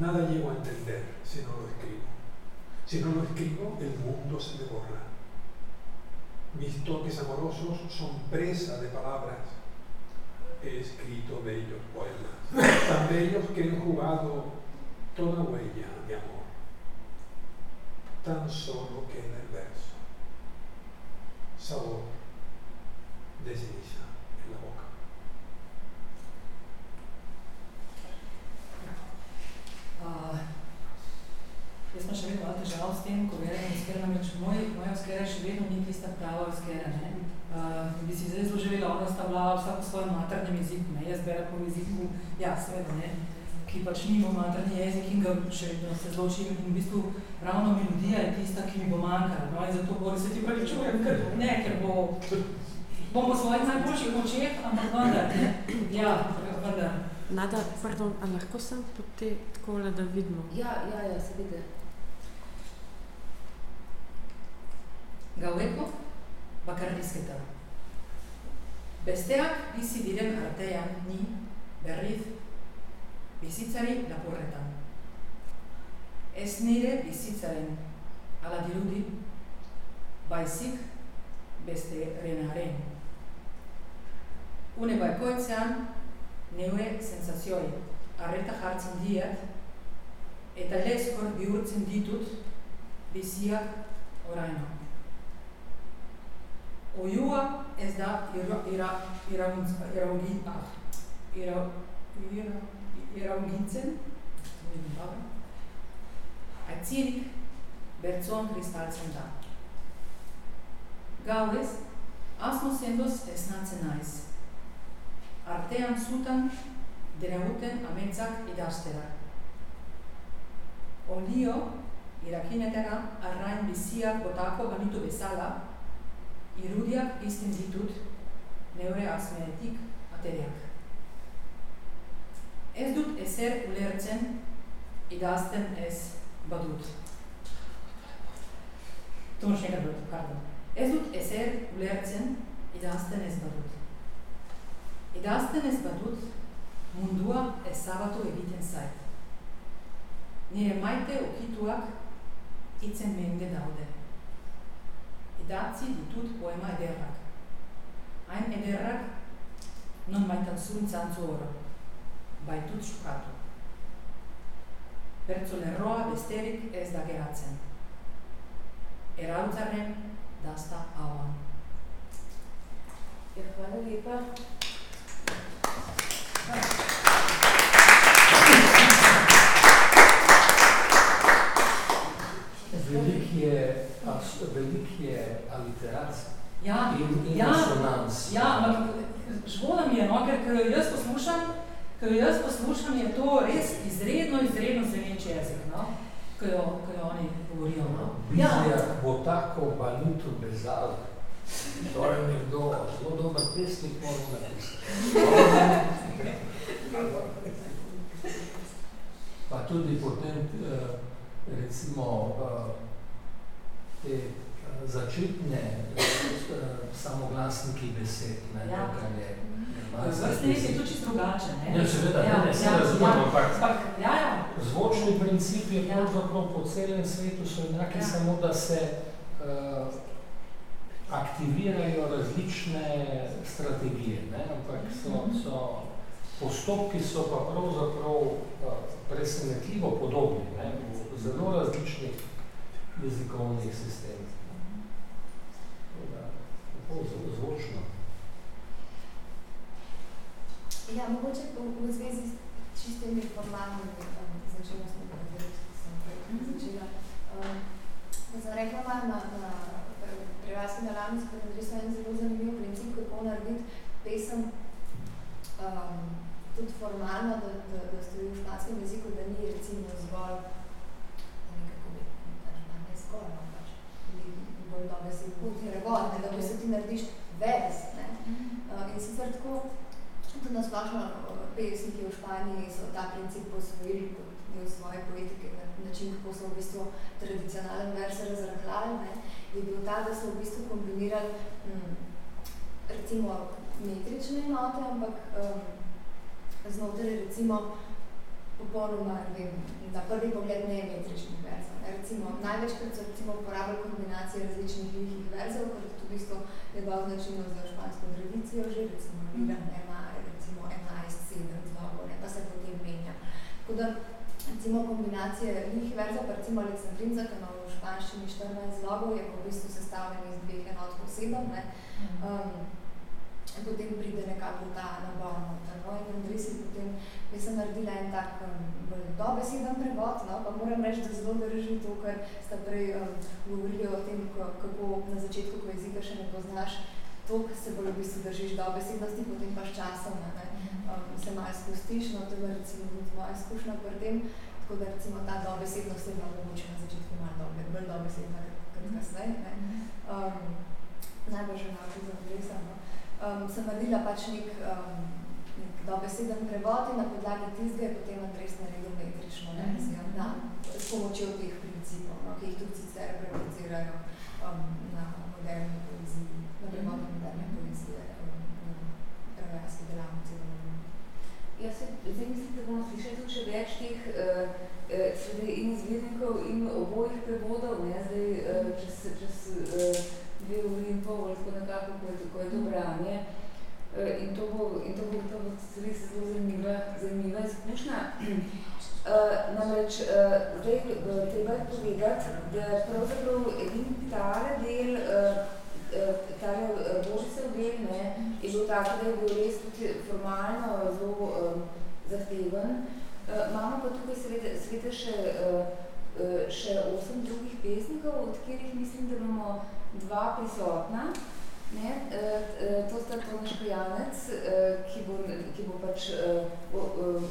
Nada llego a entender si no lo escribo. Si no lo escribo, el mundo se me borra. Mis toques amorosos son presa de palabras. He escrito bellos poemas, tan bellos que han jugado huella de amor. Tan solo queda el verso. Sabor desliza en la boca. Uh, jaz sem še malo težav s tem, ko berem Euskera, namreč moj, moja Euskera še vedno ni tista prava Euskera. Ne? Uh, bi si zdaj zelo želela, ona sta bila vsako v svojem maternem jeziku, ne? jaz berem po jeziku, ja, seveda, ne? Ki pač ni moj materni jezik in ga še vedno se zelo učim in v bistvu ravno melodija je tista, ki mi bo manjkala. No? In zato bolj se ti pravi čujem, ker, ne, ker bo, bom po svojih najboljših močeh, ampak vendar, ne? ja, vendar. Nada, pardon, a lahko sem poti takole, da vidimo? Ja, ja, ja, se vidi. Gaueko, bakarrizketa. Besteak bizi diren artean ni, berriz, bizitzari lapurretan. Ez nire bizitzaren ala dirudi, baizik beste renaren. Une baikoitzean, neure sensazioi arreta jartzen diat, eta lezkor bihurtzen ditut biziak oraino. Oiua ez da ira, ira, iraungin, iraungin, ah, ira, ira, iraungintzen, Aitzirik bertzon kristaltzen da. Gauez, asmo sendoz esnatzen naiz. Artean zutan derauten ametzak idaztera. Olio, irakinetara arrain biziak botako banitu bezala, irudiak izten ditut neure asmeetik atereak. Ez dut ezer ulertzen idazten ez badut. Nekaj dut, pardon. Ez dut ezer ulertzen idazten ez badut. Idazten ez badut mundua ezabatu egiten zait. Nire maite okituak itzen mende daude. Idatzi ditut poema ederrak. Hain ederrak non baitan zuntzan zuhora. Baitut sukatu. Bertzo lerroa besterik ez da geratzen. Erautzaren dazta hauan. Ja, hvala lepa. Velik je, as, velik je aliteracija Ja, in, in ja, ja, ampak škoda mi je, no, ker jaz poslušam, ko jo jaz poslušam, je to res izredno, izredno zveneč jezik, no, ko jo, ko jo oni govorijo, no. Ja, Bizjak bo tako balutu bezal. To je nekdo zelo dober pesnik moral napisati. Pa tudi potem, eh, recimo, eh, te eh, začetne samoglasniki besed, ne, Ja. kar je vrstni res je to čisto drugače, ne. Ja, seveda, Ja, ne, se ja, razumem, ja. ampak ja, ja, Zvočni princip je Ja. po celem svetu so enaki, Ja. samo da se uh, aktivirajo različne strategije, ne? ampak so, Mhm. so postopki so pa pravzaprav uh, presenetljivo podobni ne? v zelo različnih jezikovnih sistemih. Tako da, zelo zvočno. Ja, mogoče v, zvezi s čistimi formalnimi značilnostmi, ki sem začela. Ko sem rekla malo na, na privazki naravnosti, kot Andrej en zelo zanimiv princip, kako narediti pesem um, tudi formalno, da, da, da stoji v španskem jeziku, da ni recimo zgolj nekako bi, ne zgolj, no, pač, bi, bi bolj dobro se putni regot, ne, da v bistvu ti narediš vers, ne. Uh, in sicer tako, tudi na splošno uh, pesniki v Španiji so ta princip posvojili kot del svoje poetike, na način, kako so v bistvu tradicionalen vers razrahljali, ne, je bil ta, da so v bistvu kombinirali mm, recimo metrične enote, ampak um, znotraj recimo popolnoma, ne vem, na prvi pogled ne metričnih verzov. Ne. Recimo, največkrat so recimo uporabljali kombinacije različnih lihih verzov, ker to v bistvu je bilo značilno za špansko tradicijo že, recimo ima recimo 11, 7 zlogov, ne, pa se potem menja. Tako da, recimo kombinacije lihih verzov, pa recimo Aleksandrinca, ki ima v španščini 14 zlogov, je po v bistvu sestavljen iz dveh enot po 7, ne. Um, potem pride nekako ta nabor noter. No? In Andrej si potem, jaz sem naredila en tak um, dobeseden prevod, no? pa moram reči, da zelo drži to, ker sta prej um, govorili o tem, kako na začetku, ko jezika še ne poznaš, to se bolj v bistvu držiš dobesednosti, potem pa s časom ne? Um, se malo spustiš, no to je recimo tudi moja izkušnja pri tem, tako da recimo ta dobesednost je bila mogoče na začetku malo dobe, bolj dobesedna, kot kasneje. Ne? Um, najbolj že malo za Andresa, no? um, sem naredila pač nek, um, nek dobeseden prevod in na podlagi tistega je potem Andres naredil metrično mm -hmm. na, s pomočjo teh principov, no, ki jih tudi sicer replicirajo um, na moderni poeziji, na prevod moderne poezije, um, na prevajalski delavnici. Ja, se, zdaj mislim, da bomo slišali tudi še več teh uh, uh, in izvednikov in obojih prevodov, ne, zdaj uh, čez, čez uh, dve uri in pol, tako nekako, ko je, ko je to branje. Uh, in to bo, in to bo, to bo res zelo zanimiva, zanimiva izkušnja. Namreč, zdaj treba je povedati, da pravzaprav edini tale del, tale Božicev del, ne, je bil tako, da je bil res tudi formalno zelo zahteven. Imamo pa tukaj seveda, seveda še, uh, še osem drugih pesnikov, od katerih mislim, da bomo dva prisotna. Ne? Uh, to sta Tone Škojanec, uh, ki, bo, ki bo pač uh,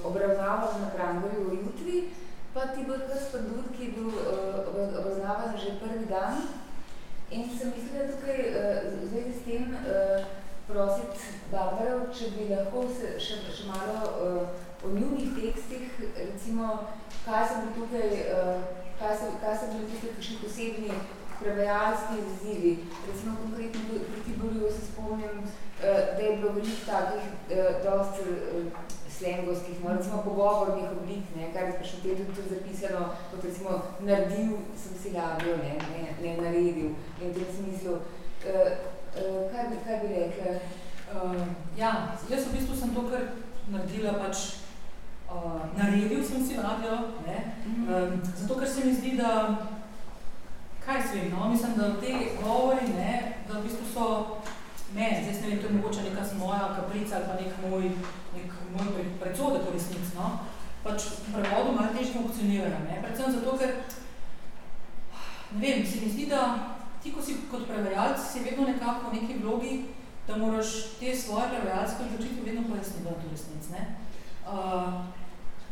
obravnaval na Krangorju jutri, pa Tibor Hrspodud, ki je bil uh, obravnavan že prvi dan. In sem mislila tukaj uh, zvedi s tem uh, prositi Barbaro, če bi lahko se še, še malo uh, o njunih tekstih, recimo, kaj so bili tukaj, uh, kaj so, kaj so bili tukaj kakšni posebni prevajalski izzivi. Recimo konkretno pri Tiborju se spomnim, uh, da je bilo veliko takih uh, dost uh, slengovskih, no, recimo pogovornih oblik, ne, kar je še tudi tudi zapisano, kot recimo naredil sem si labijo, ne, ne, ne naredil. In v tem smislu, kaj, bi, kaj bi rekla? Uh, ja, jaz v bistvu sem to, kar naredila pač uh, naredil sem si radio, ne? Mm -hmm. um, zato ker se mi zdi, da kaj se vem, no? mislim, da te govori, ne, da v bistvu so meni, zdaj ne vem, to je mogoče neka moja kaprica ali pa nek moj, nek moj predsodek v resnic, no? pač v prevodu malo težko funkcionira, ne? predvsem zato, ker ne vem, se mi zdi, da ti, ko si kot prevajalc, si vedno nekako v neki vlogi, da moraš te svoje prevajalske odločitve vedno pojasniti v resnic, ne? Uh,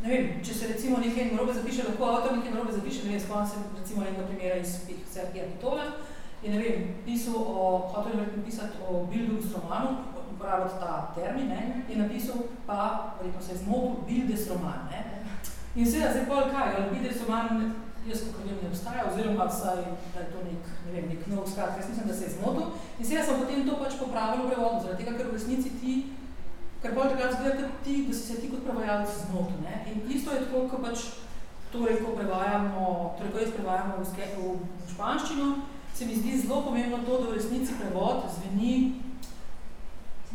ne vem, če se recimo nekaj narobe zapiše, lahko avtor nekaj narobe zapiše, ne spomnim se recimo enega primera iz Sergija Pitola, je, ne vem, pisal o, hotel je napisati o Bildungs romanu, uporabljati ta termin, ne, je napisal pa, verjetno se je zmotil, Bildes roman, ne. In seveda, zdaj pol kaj, ali Bildes roman, jaz kako vem, ne obstaja, oziroma vsaj, da je to nek, ne vem, nek nov skrat, jaz mislim, da se je zmotil. In seveda sem potem to pač popravil v prevodu, zaradi tega, ker v resnici ti Ker bolj takrat zgleda, ti, da si se ti kot prevajalec zmotil. Ne? In isto je tako, ko pač torej, ko prevajamo, torej, ko jaz prevajamo v, ske, v, španščino, se mi zdi zelo pomembno to, da v resnici prevod zveni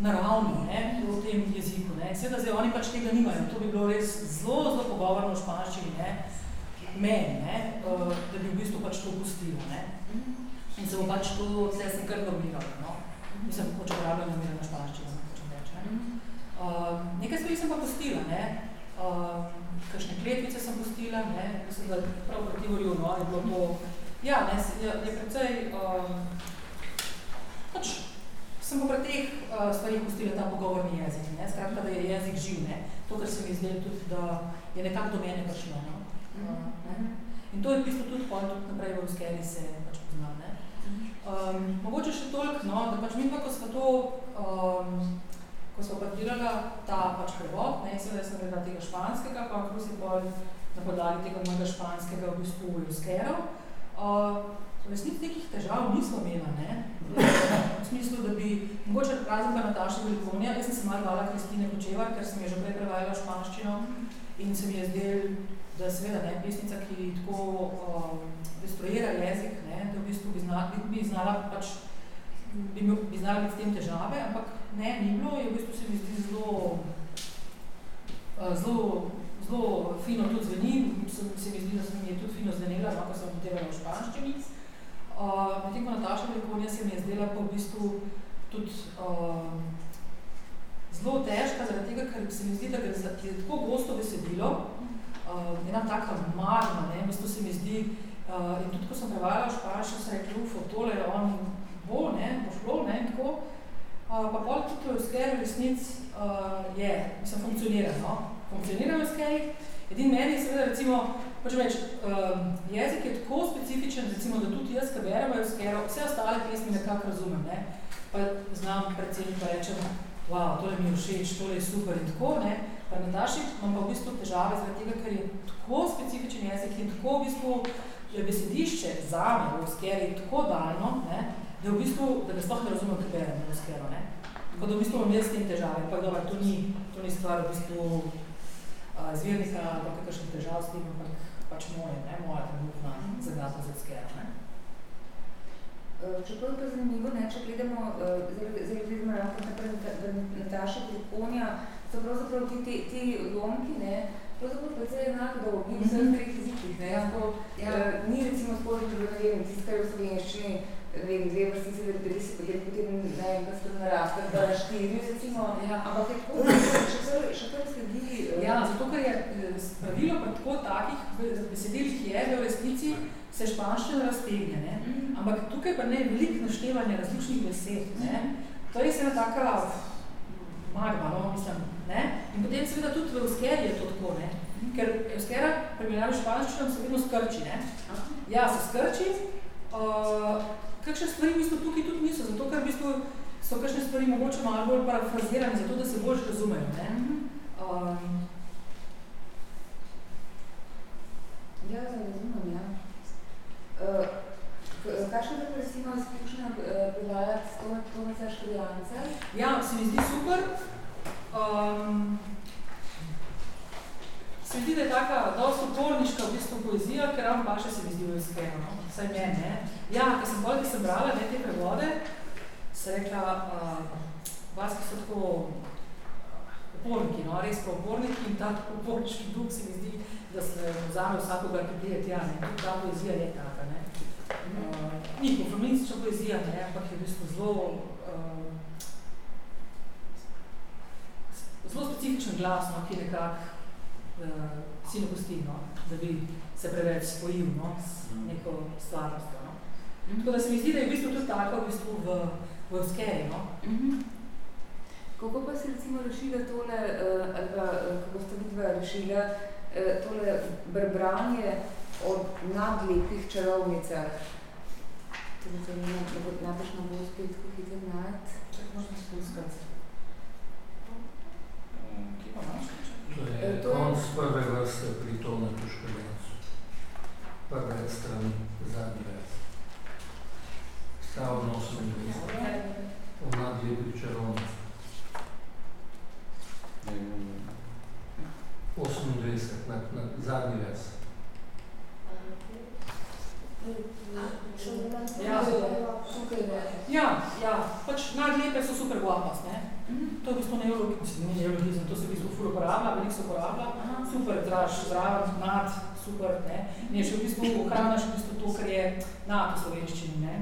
naravno ne, v tem jeziku. Ne. Seveda zdaj oni pač tega nimajo. To bi bilo res zelo, zelo pogovorno v španščini, ne, meni, ne, uh, da bi v bistvu pač to pustilo. Ne. In se bo pač to, tle sem kar normirala. No. Mislim, hoče uporabljati normirano španščino. Uh, nekaj stvari sem pa postila, ne. Uh, kakšne kletvice sem postila, ne. Mislim, da prav proti Tivorju, no, je bilo to... Ja, ne, je, je precej... Um, pač, sem pa pri teh uh, stvarih postila ta pogovorni jezik, ne. Skratka, da je jezik živ, ne. To, kar se mi zdaj tudi, da je nekako do mene prišlo, no. Uh, In to je v bistvu tudi pol, tudi naprej v Ruskeri se pač pozna, ne. Um, mogoče še toliko, no, da pač mi pa, ko smo to um, ko smo padirala ta pač prevod, ne, seveda sem gledala tega španskega, pa kruzi pol na podlagi tega mojega španskega v bistvu v Euskero. Uh, v resnici nekih težav nismo imela, ne? V smislu, da bi, mogoče razen pa Nataša Velikonja, jaz sem se malo dala Kristine Kočevar, ker sem jo že prej prevajala španščino in se mi je zdel, da seveda ne, pesnica, ki tako um, destruira jezik, ne, da v bistvu bi znala, bi, bi znala pač, bi, bi znala biti s tem težave, ampak ne, ni bilo, je v bistvu se mi zdi zelo, uh, zelo, zelo fino tudi zveni, se, se mi zdi, da se mi je tudi fino zvenela, no, ko sem potevala v španščini. Uh, medtem ko Nataša Velikonja se mi je zdela pa v bistvu tudi uh, zelo težka, zaradi tega, ker se mi zdi, da je tako gosto besedilo, uh, ena taka magma, ne, v bistvu se mi zdi, uh, in tudi ko sem prevajala v španščino, sem rekla, ufo, tole je on bo, ne, bo šlo, ne, in tako. Uh, pa pol tudi v Skeri resnic uh, je, mislim, funkcionira, no, funkcionira v Skeri. Edin meni je seveda, recimo, pač reč, um, jezik je tako specifičen, recimo, da tudi jaz, ki berem Euskero, vse ostale pesmi nekako razumem, ne? pa znam predvsem pa rečem, wow, tole mi je všeč, tole je super in tako, ne? pa Nataši imam pa v bistvu težave zaradi tega, ker je tako specifičen jezik in tako v bistvu besedišče zame v Euskeri tako daljno, ne? Da v bistvu, da ga sploh ne razumem, kaj berem Euskero, ne? Tako da v bistvu imam jaz s tem težave, pa dobro, to ni, to ni stvar v bistvu zvirnika ali pa kakšnih težav s tem, ampak pač moje, ne, moja trenutna zagadna za skera, ne. Čeprav je pa zanimivo, ne, če gledamo, zdaj gledamo ravno naprej Nataša Trikonja, so pravzaprav ti, ti, ti lomki, ne, pravzaprav precej enak dolgi v vseh treh jezikih, ne, ampak ja. ni recimo da ne vem, je v slovenščini, vem, dve vrsti se vedeli, se potem potem ne vem, pa ste narasli, da na štiri, recimo, ja. ampak je tako, še kar, še kar sledi. Ja, zato, ker je pravilo pa tako takih besedilih je, da v resnici se španščina raztegne, ne? Mm. ampak tukaj pa ne veliko naštevanje različnih besed, ne? To je ena taka magma, no, mislim, ne? In potem seveda tudi v Euskeri je to tako, ne? Ker Euskera primerjavi španščino se vedno skrči, ne? Ja, se skrči, uh, kakšne stvari v bistvu tukaj tudi niso, zato ker v bistvu so kakšne stvari mogoče malo bolj parafrazirane, zato da se bolj razumejo, ne? Um, ja, razumem, ja. Uh, kakšna je recimo izključna prevajati s Tomasa Škrijanca? Ja, se mi zdi super. Um, se mi zdi, da je taka dosti uporniška v bistvu poezija, ker ravno paše se mi zdi iskreno, no? vsaj meni, ne. Ja, ker sem bolj, ki sem brala ne, te prevode, se rekla, uh, vas, ki so tako uporniki, no, res pa uporniki in ta uporniški duh se mi zdi, da se vzame vsakogar, ki prije tja, ne, tudi ta poezija je taka, ne. Uh, ni konformistična poezija, ne, ampak je v bistvu zelo, uh, zelo specifičen glas, no, ki nekako uh, si ne pusti, no, da bi se preveč spojil, no, s neko stvarnostjo, no. Tako da se mi zdi, da je v bistvu tudi tako v bistvu v, v skeri, no. Mm -hmm. Kako pa se recimo rešila tole, uh, ali pa uh, kako ste vidva rešila uh, tole brbranje od nadlepih čarovnicah? Tudi to je najbrž na bo spet tako hitro najti. Čak možno spuskati. Kje pa imaš? To je konc prve vrste pri Tonetu Škrbencu. prve strany zadnji raz. Stavo nosom u nadljedu čarovnicu. 28 na, na zadnji raz. Ja, ja, ja, pač nadlepe so super guapas, ne? To je v bistvu neologizem, ne neologizem, to se v bistvu ful uporablja, veliko se uporablja, super draž, zraven, nad, super, ne? Ne, še v bistvu ohranaš v bistvu to, kar je nad v slovenščini, ne?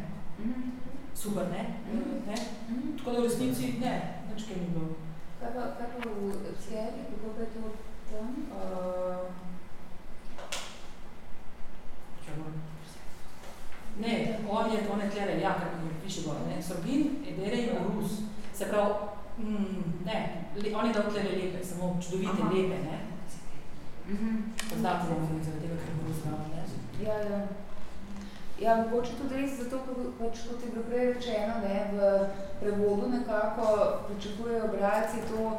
Super, ne? ne? Tako da v resnici, ne, nič kaj ni bilo. Kaj pa, kaj pa v Ceri, kako pa je to tam? Uh, ne, on je, on je tlere, ja, kar mi piše gor, ne, Sorbin, Ebere in Rus, se pravi, mm, ne, le, on je dal tlere lepe, samo čudovite, Aha. lepe, ne. Poznate bomo zaradi tega, ker Rus znamo, ne. Ja, ja. Ja, mogoče tudi res zato, pač, kot je bilo prej rečeno, ne, v prevodu nekako pričakujejo bralci to,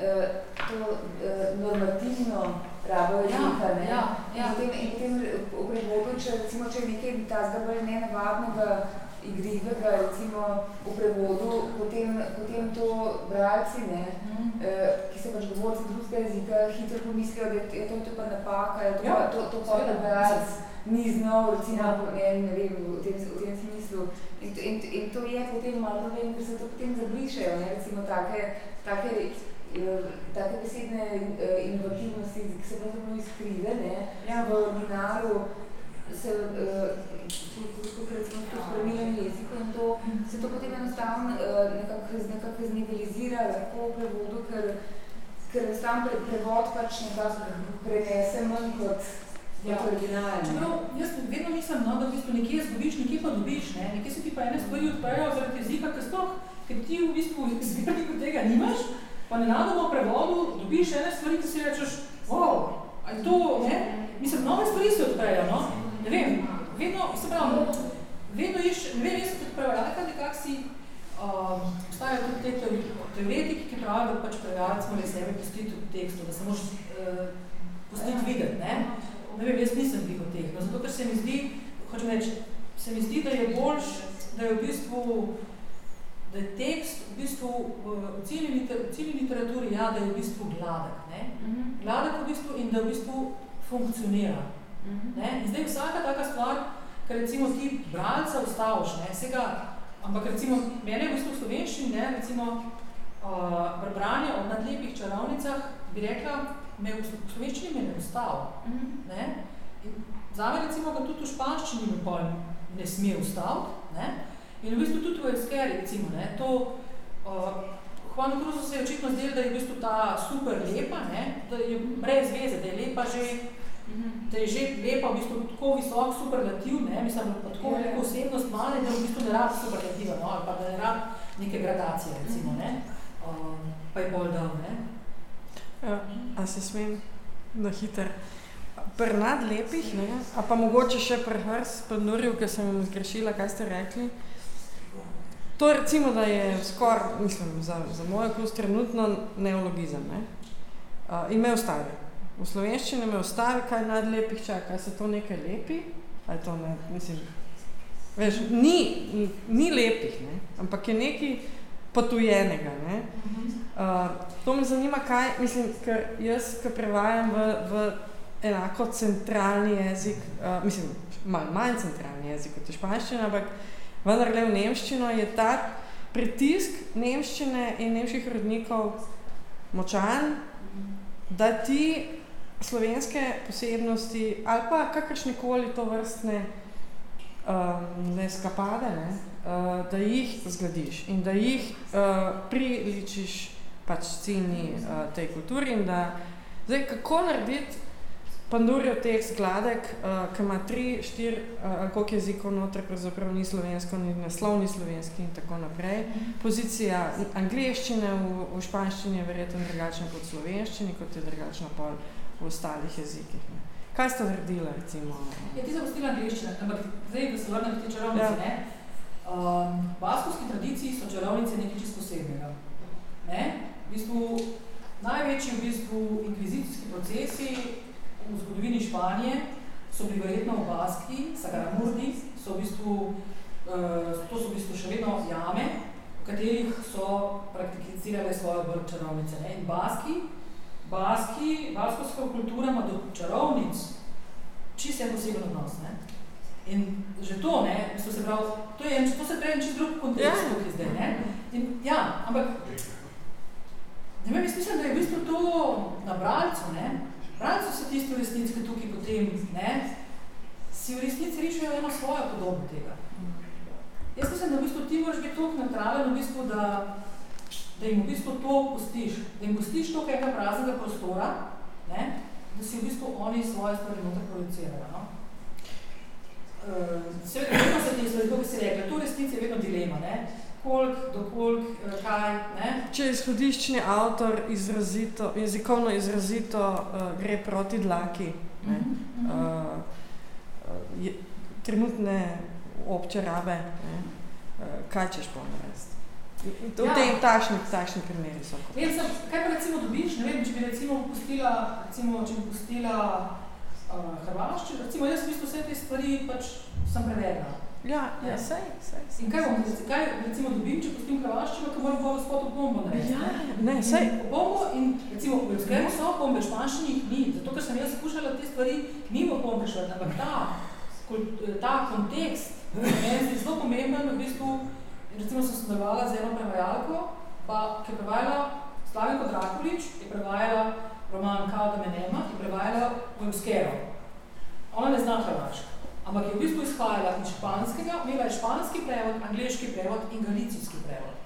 eh, to eh, normativno rabajo Ja, jezika, ne. ja, ja. In potem, in potem v prevodu, če recimo, če je nekaj tazga bolj nenavadnega, igrivega, recimo v prevodu, potem, potem to bralci, ne, Mhm. eh, ki so pač govorci drugega jezika, hitro pomislijo, da je to, to pa napaka, je to, Ja, pa, to, to pa prevajalec ni znal, recimo, Ja. ne, ne vem, v tem, v tem smislu. In, to- in, in to je potem malo problem, ker se to potem zabrišejo, ne, recimo take, take, take besedne eh, inovativnosti, ki se pravzaprav izkrive, ne, Ja. v originalu se, uh, kot recimo to spremenjen jeziku in to, se to potem enostavno nekako, nekako znivelizira lahko v prevodu, ker, ker enostavno pre, prevod pač nekako prenese manj kot, Ja. Čeprav jaz vedno mislim, no, da v bistvu nekje izgubiš, nekje pa dobiš, ne? nekje se ti pa ene stvari odprejo zaradi jezika, ker sploh, ker ti v bistvu v zbirniku tega nimaš, pa nenadoma v prevodu dobiš ene stvari, ki si rečeš, wow, a je to, ne? Mislim, nove stvari se odprejo, no? Ne vem, vedno, se pravi, vedno iš, ne vem, jaz sem tudi prevajalka, nekako si, um, obstajajo tudi te teoretiki, ki pravijo, da pač prevajalec mora sebe pustiti v tekstu, da se moraš uh, pustiti videti, ne? Ne vem, jaz nisem veliko teh, no, zato ker se mi zdi, hočem reči, se mi zdi, da je boljš, da je v bistvu, da je tekst v bistvu v, ciljni, liter, v ciljni literaturi, ja, da je v bistvu gladek, ne? Mhm. Gladek v bistvu in da v bistvu funkcionira. Mhm. Ne? In zdaj vsaka taka stvar, ker recimo ti bralca ustaviš, ne, vsega, ampak recimo mene v bistvu v slovenščini, ne, recimo uh, branje o nadlepih čarovnicah, bi rekla, me v slovenščini me ne ustavi. Mhm. Ne? In zame recimo ga tudi v španščini me pol ne sme ustaviti. Ne? In v bistvu tudi v Eskeri, recimo, ne? to uh, Juan Cruzo se je očitno zdelo, da je v bistvu ta super lepa, ne? da je brez veze, da je lepa že, da je že lepa v bistvu tako visok superlativ, ne? mislim, pa tako Ja, veliko osebnost ima, ne, da v bistvu ne rabi superlativa, no? ali pa da ne rabi neke gradacije, recimo, ne? Um, pa je bolj dal, ne? Ja, a se smem na hiter? Pri nadlepih, ne? a pa mogoče še pri Hrs, pri Nurju, ki sem jim zgrešila, kaj ste rekli. To recimo, da je skoraj, mislim, za, za moj okus trenutno neologizem. Ne? Uh, in me ustavi. V slovenščini me ustavi, kaj nadlepih čaka, kaj se to nekaj lepi, ali to ne, mislim, veš, ni, ni lepih, ne? ampak je nekaj potujenega. Ne? Uh, to me zanima, kaj, mislim, ker jaz, ko prevajam v, v enako centralni jezik, uh, mislim, malo manj centralni jezik kot je španščina, ampak vendarle v nemščino je ta pritisk nemščine in nemških rodnikov močan, da ti slovenske posebnosti ali pa kakršnekoli to vrstne um, eskapade, ne, uh, da jih zglediš in da jih uh, priličiš pač ciljni uh, tej kulturi in da zdaj kako narediti Pandurjev tekst gladek, uh, ki ima tri, štiri, uh, koliko jezikov noter, pravzaprav ni slovensko, ni naslov ni slovenski in tako naprej. Pozicija angleščine v, v španščini je verjetno drugačna kot v slovenščini, kot je drugačna pol v ostalih jezikih. Ne. Kaj ste naredili, recimo? Ja, ti zapustila angliščino, ampak zdaj, da se vrnem k te čarovnice, Ja. ja. ne? Um, v baskovski tradiciji so čarovnice nekaj čisto posebnega. Ne? V bistvu, največji v bistvu inkvizicijski procesi v zgodovini Španije so bili verjetno v Baski, Sagaramurdi, so v bistvu, uh, to so v bistvu še vedno jame, v katerih so prakticirale svojo vrh čarovnice. Ne? In Baski, Baski, baskovska kultura ima do čarovnic čisto en poseben odnos. Ne? In že to, ne, bistvu se pravi, to, je, to se en čist drug kontekst Ja. tukaj zdaj. Ne? In, ja, ampak ne vem, jaz mislim, da je v bistvu to na bralcu, ne? Bralci so tisti v resnici, ki tukaj potem, ne, si v resnici rišejo eno svojo podobo tega. Jaz mislim, da v bistvu ti moraš biti toliko neutralen, v bistvu, da, da jim v bistvu to pustiš, da jim pustiš toliko enega praznega prostora, ne, da si v bistvu oni svoje stvari noter projicirajo. No? Uh, Seveda, vedno se ti stvari, kot si rekla, to v resnici je vedno dilema, ne? Koliko, do koliko, eh, kaj, ne? Če izhodiščni avtor izrazito, jezikovno izrazito uh, gre proti dlaki, ne, Mhm. uh, je, trenutne obče rabe, ne, uh, kaj češ pa narediti? V ja. tem tašni, tašni primeri so. Vem, sem, kaj pa recimo dobiš, ne vem, če bi recimo pustila, recimo, če bi pustila uh, Hrvaščino, recimo jaz v bistvu vse te stvari pač sem prevedla. Ja, ja, sej, sej. In kaj bom, kaj recimo dobim, če pustim Hrvaščino, ko moram pa gospod v bombo narediti? Ja, ne, sej. Bombo in recimo v Evskemu so bombe, španščini jih ni, zato ker sem jaz skušala te stvari mimo bombe švet, ampak ta, ta kontekst, meni je zelo pomemben, v bistvu, recimo sem sodelovala z eno prevajalko, pa, ki je prevajala Slavenko Drakulič, je prevajala roman Kao da me nema, je prevajala v Euskero. Ona ne zna hrvaška, ampak je v bistvu izhajala iz španskega, imela je španski prevod, angliški prevod in galicijski prevod.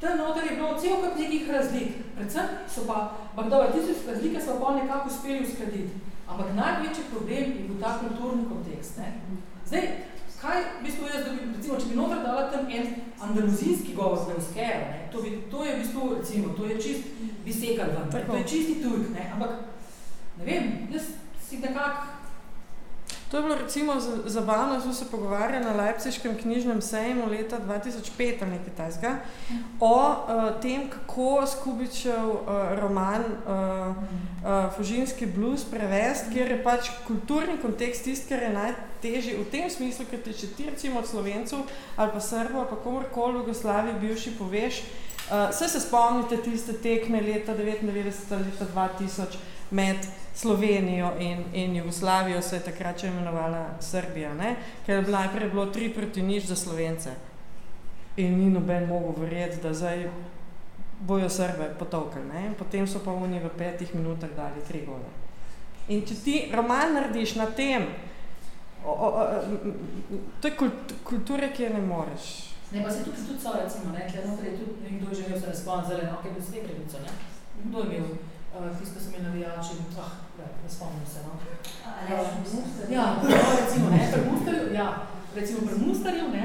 Tam noter je bilo cel kup nekih razlik, predvsem so pa, ampak dobro, tiste razlike so pa nekako uspeli uskladiti, ampak največji problem je bil ta kulturni kontekst. Ne? Zdaj, kaj, v bistvu jaz dobim, recimo, če bi noter dala tam en andaluzijski govor z Euskero, ne, to, bi, to je v bistvu, recimo, to je čist bisekal ven, to je čisti tujk, ne, ampak, ne vem, jaz si nekako To je bilo recimo zabavno, smo se pogovarjali na Leipziškem knjižnem sejmu leta 2005 ali nekaj tajzga, o uh, tem, kako Skubičev uh, roman uh, uh, Fužinski blues prevest, kjer je pač kulturni kontekst tist, ker je najtežji v tem smislu, ker ti če ti recimo od Slovencev ali pa Srbo ali pa komorkoli v Jugoslaviji bivši poveš, uh, se se spomnite tiste tekme leta 99 ali leta 2000 med Slovenijo in, in Jugoslavijo se je takrat še imenovala Srbija, ne? ker je najprej bilo tri proti nič za Slovence. In ni noben mogel verjeti, da zdaj bojo Srbe potovkali. Ne? Potem so pa oni v petih minutah dali tri gole. In če ti roman narediš na tem, o, o, o, to je kult, kultura, ki je ne moreš. Ne, pa se tudi, tudi so, recimo, ne, ker je tudi, nekdo je že imel se spomnil zeleno, ker bil sve kredico, ne? Kdo je imel? Uh, tisto so imeli navijači, ah, ne spomnim se, no. Ja, no, recimo, ne, pri Mustarju, ja, recimo pri Mustarju, ne,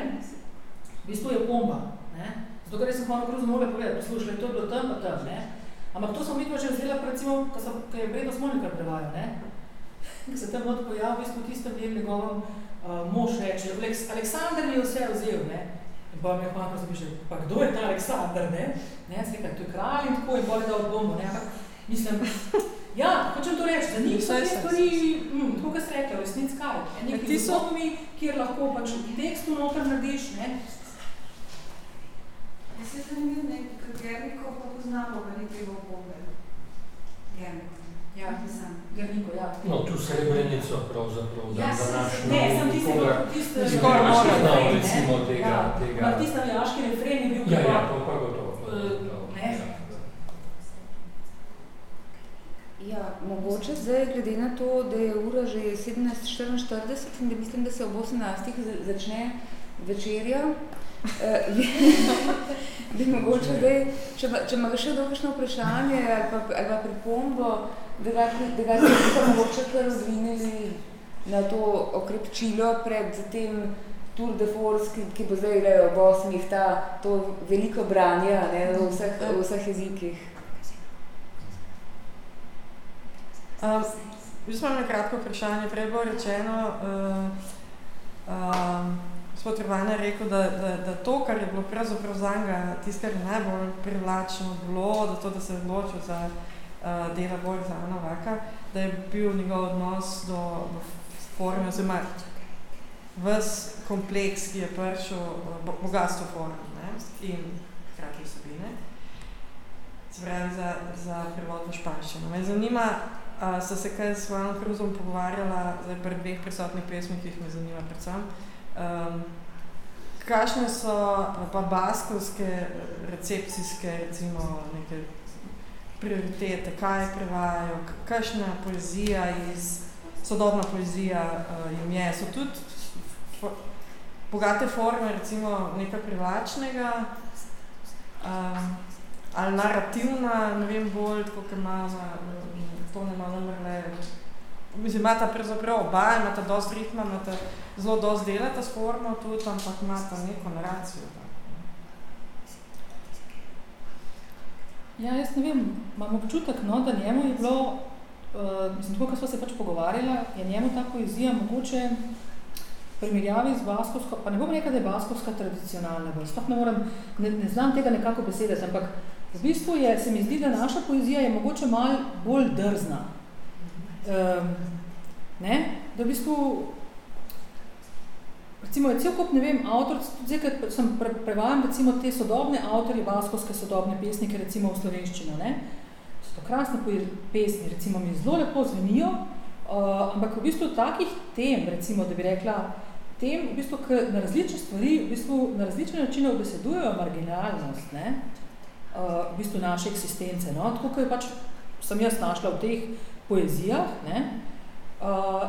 v bistvu je bomba, ne, zato ker sem hvala grozno mogla povedati, poslušali, to je bilo tam, pa tam, ne, ampak to smo mi že vzela, recimo, ko, so, ko je vrednost Monika prevajal, ne, ko se tam not pojavil, v bistvu tistem je njegovem uh, mož reče, Aleksandr mi je vse vzel, ne, in pa mi je hvala zapiše, pa kdo je ta Aleksandr, ne, ne, se reka, to je kralj in tako, in bolj je dal bombo, ne, ampak, mislim, Ja, hočem to reči, da stvari, mm, tako kot ste rekli, resnic kaj. Neki ti so mi, kjer lahko pač v tekstu noter narediš, ne? Jaz se zanimljiv, ne, kot Gerniko pa poznamo velike bombe. Gerniko. Ja, Gerniko, ja. No, tu srebrenico pravzaprav, da ja, današnjo Ne, sem tiste, tiste, skoraj mora znal, recimo, tega, ja, tega. Ma tiste navijaški refren je bil, Ja, ja, pa, pa gotovo. Uh, ne, Ja, mogoče zdaj, glede na to, da je ura že 17.44 in da mislim, da se ob 18. začne večerja, eh, bi mogoče zdaj, če, če ima še kakšno vprašanje ali pa, ali pa pripombo, da ga, da ga mogoče kar odvinili na to okrepčilo pred tem Tour de Force, ki, ki bo zdaj le ob 8. ta, to veliko branje ne, v, vseh, v vseh jezikih. Um, jaz imam kratko vprašanje. Prej bo rečeno, uh, um, gospod Hrvana je rekel, da, da, da to, kar je bilo pravzaprav za njega, tisto, kar je najbolj privlačno bilo, da to, da se je odločil za uh, dela bolj za Novaka, da je bil njegov odnos do, do forme, oziroma ves kompleks, ki je prišel, bo, bogatstvo forme in hkrati vsebine, se pravi za, za prevod v španščino. Me zanima, Uh, so se kaj s svojim kruzom pogovarjala, zdaj pri dveh prisotnih pesmih, ki jih me zanima predvsem. Um, kakšne so pa baskovske recepcijske, recimo, neke prioritete, kaj prevajajo, kakšna poezija iz, sodobna poezija uh, jim je. So tudi bogate forme, recimo, nekaj privlačnega, um, ali narativna, ne vem bolj, ker ima za, ne malo mrle. Mislim, imata pravzaprav oba, imata dost ritma, imata zelo dost delata s formo tudi, ampak imata neko naracijo. Ja, jaz ne vem, imam občutek, no, da njemu je bilo, uh, mislim, tako, ko smo se pač pogovarjala, je njemu ta poezija mogoče primerjavi z baskovsko, pa ne bom rekel, da je baskovska tradicionalna vrsta, ne, moram, ne, ne znam tega nekako besedati, ampak v bistvu je, se mi zdi, da naša poezija je mogoče malo bolj drzna. Um, ne? Da v bistvu, recimo je cel kup, ne vem, avtor, zdaj, kad sem pre, prevajam recimo te sodobne avtorje, baskovske sodobne pesnike, recimo v slovenščino, ne? so to krasne pesmi, recimo mi zelo lepo zvenijo, uh, ampak v bistvu takih tem, recimo, da bi rekla, tem, v bistvu, na različne stvari, v bistvu, na različne načine obesedujejo marginalnost, ne? Uh, v bistvu naše eksistence, no? tako, kot je pač sem jaz našla v teh poezijah, ne? Uh,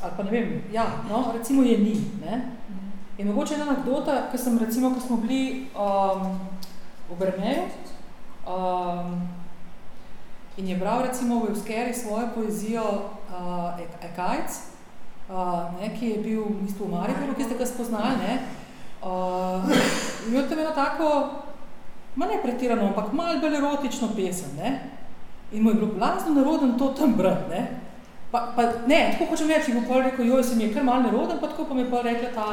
ali pa ne vem, ja, no, recimo je ni, ne? In mogoče ena anekdota, ko sem recimo, ko smo bili um, v Brneju, um, in je bral recimo v Euskeri svojo poezijo uh, Ekajc, uh, ne, ki je bil v bistvu v Mariboru, ki ste ga spoznali, ne, uh, imel tam eno tako, ma ne pretirano, ampak malo bolj erotično pesem, ne, in mu je bilo blazno naroden to tam brat, ne, pa, pa ne, tako hočem reči, bo pol rekel, joj, se mi je kar malo naroden, pa tako pa mi je pol rekla ta,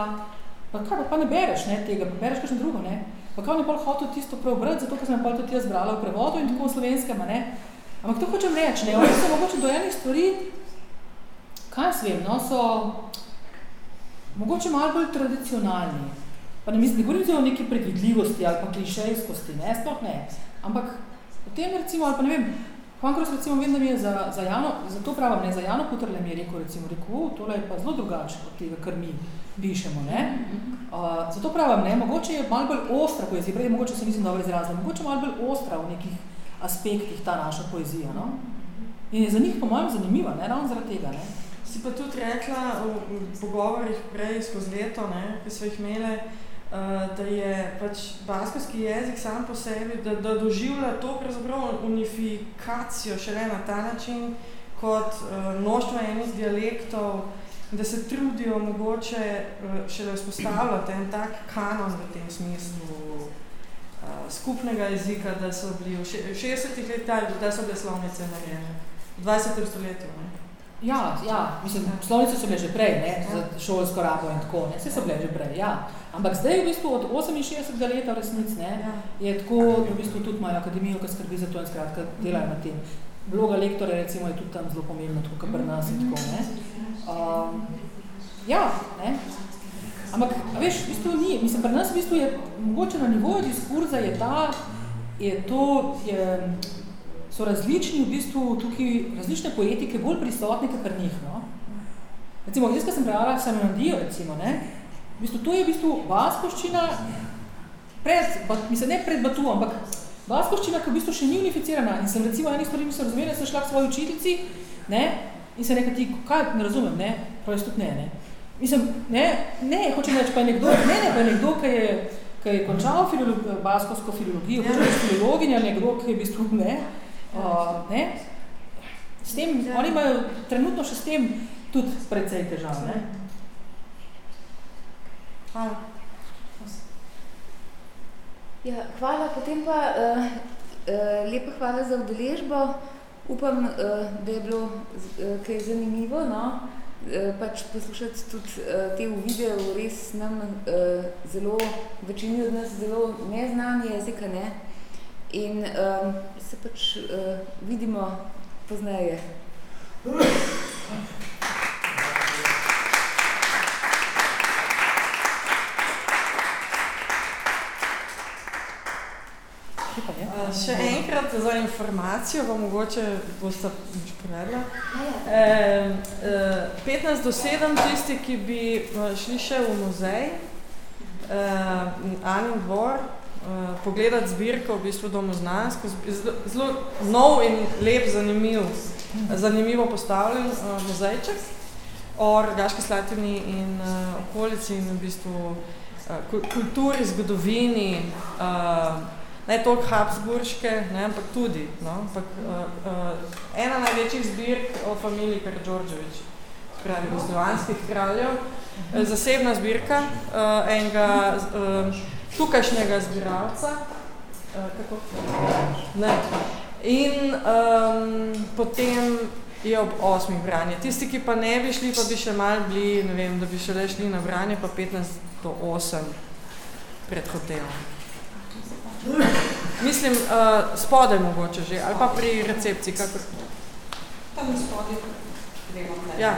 pa kaj, pa, pa ne bereš, ne, tega, pa bereš kakšno drugo, ne, pa kao mi pol hotel tisto preobrati, zato, ker sem pol tudi jaz brala v prevodu in tako v slovenskem, ne, ampak to hočem reči, ne, oni so mogoče do enih stvari, kaj jaz vem, no, so mogoče malo bolj tradicionalni. Pa ne mislim, ne govorim o neki predvidljivosti ali pa klišejskosti, ne, sploh ne. Ampak o tem recimo, ali pa ne vem, Hvankros recimo vem, da mi je za, za Jano, zato pravim, ne, za Jano Putrle mi je rekel, recimo, rekel, o, tole je pa zelo drugače od tega, kar mi pišemo, ne. Uh, zato pravim, ne, mogoče je malo bolj ostra poezija, prej mogoče se nisem dobro izrazila, mogoče malo bolj ostra v nekih aspektih ta naša poezija, no. In je za njih, po mojem, zanimiva, ne, ravno zaradi tega, ne. Si pa tudi rekla v, v pogovorih prej skozi leto, ne, ki so jih imele, da je pač baskovski jezik sam po sebi, da, da doživlja to unifikacijo šele na ta način, kot uh, mnoštvo enih dialektov, da se trudijo mogoče uh, šele vzpostavljati en tak kanon v tem smislu uh, skupnega jezika, da so bili v 60-ih letih, da so bile slovnice narejene, v 20. stoletju. Ne. Ja, ja, mislim, slovnice so bile že prej, ne, za šolsko rabo in tako, ne, vse so bile že prej, ja. Ampak zdaj v bistvu od 68. leta v resnic, ne, je tako, v bistvu tudi imajo akademijo, ki skrbi za to in skratka delajo na tem. Vloga lektorja recimo je tudi tam zelo pomembna, tako kot pri nas in tako, ne. Um, ja, ne. Ampak, veš, v bistvu ni, mislim, pri nas v bistvu je, mogoče na nivoju diskurza je ta, je to, je, so različni v bistvu tukaj, različne poetike bolj prisotne, kot njih, no. Recimo, jaz, ko sem prejala Samonadijo, recimo, ne, v bistvu, to je v bistvu baskovščina pred, mislim, ne pred Batu, ampak baskovščina, ki v bistvu še ni unificirana in sem recimo enih stvari nisem razumela, sem šla k svoji učiteljici, ne, in se rekla ti, kaj, ne razumem, ne, prav jaz tudi ne, ne. Mislim, ne, ne, hočem reči, pa je nekdo, ne, ne, pa je nekdo, ki je, ki je končal filolog, baskovsko filologijo, ja. hočem reči filologinja, nekdo, ki je v bistvu, ne, Uh, ne? S tem, ja. oni imajo trenutno še s tem tudi precej težav, ne? Hvala. Ja, hvala, potem pa uh, uh, lepa hvala za udeležbo. Upam, uh, da je bilo uh, kaj zanimivo, no? uh, pač poslušati tudi uh, te uvide v res nam uh, zelo, večini od nas zelo neznan jezika, ne? In um, se pač uh, vidimo pozneje. Uh, še enkrat za informacijo, pa mogoče boste povedala. E, e, 15 do 7 tisti, ki bi šli še v muzej, e, Anin dvor, uh, pogledati zbirko v bistvu domu znansko, zelo nov in lep, zanimiv, zanimivo postavljen uh, muzejček o Rogaški Slatini in uh, okolici in v bistvu uh, kulturi, zgodovini, uh, ne toliko Habsburške, ne, ampak tudi, no, ampak uh, uh, ena največjih zbirk o familiji Karadžordževič, pravi, jugoslovanskih kraljev, zasebna zbirka uh, enega uh, tukajšnjega zbiralca. Uh, kako? Ne. In um, potem je ob osmih branje. Tisti, ki pa ne bi šli, pa bi še mal bili, ne vem, da bi šele šli na branje, pa 15 do 8 pred hotelom. Mislim, uh, spodaj mogoče že, ali pa pri recepciji, kakor. Tam spodaj gremo. Ja,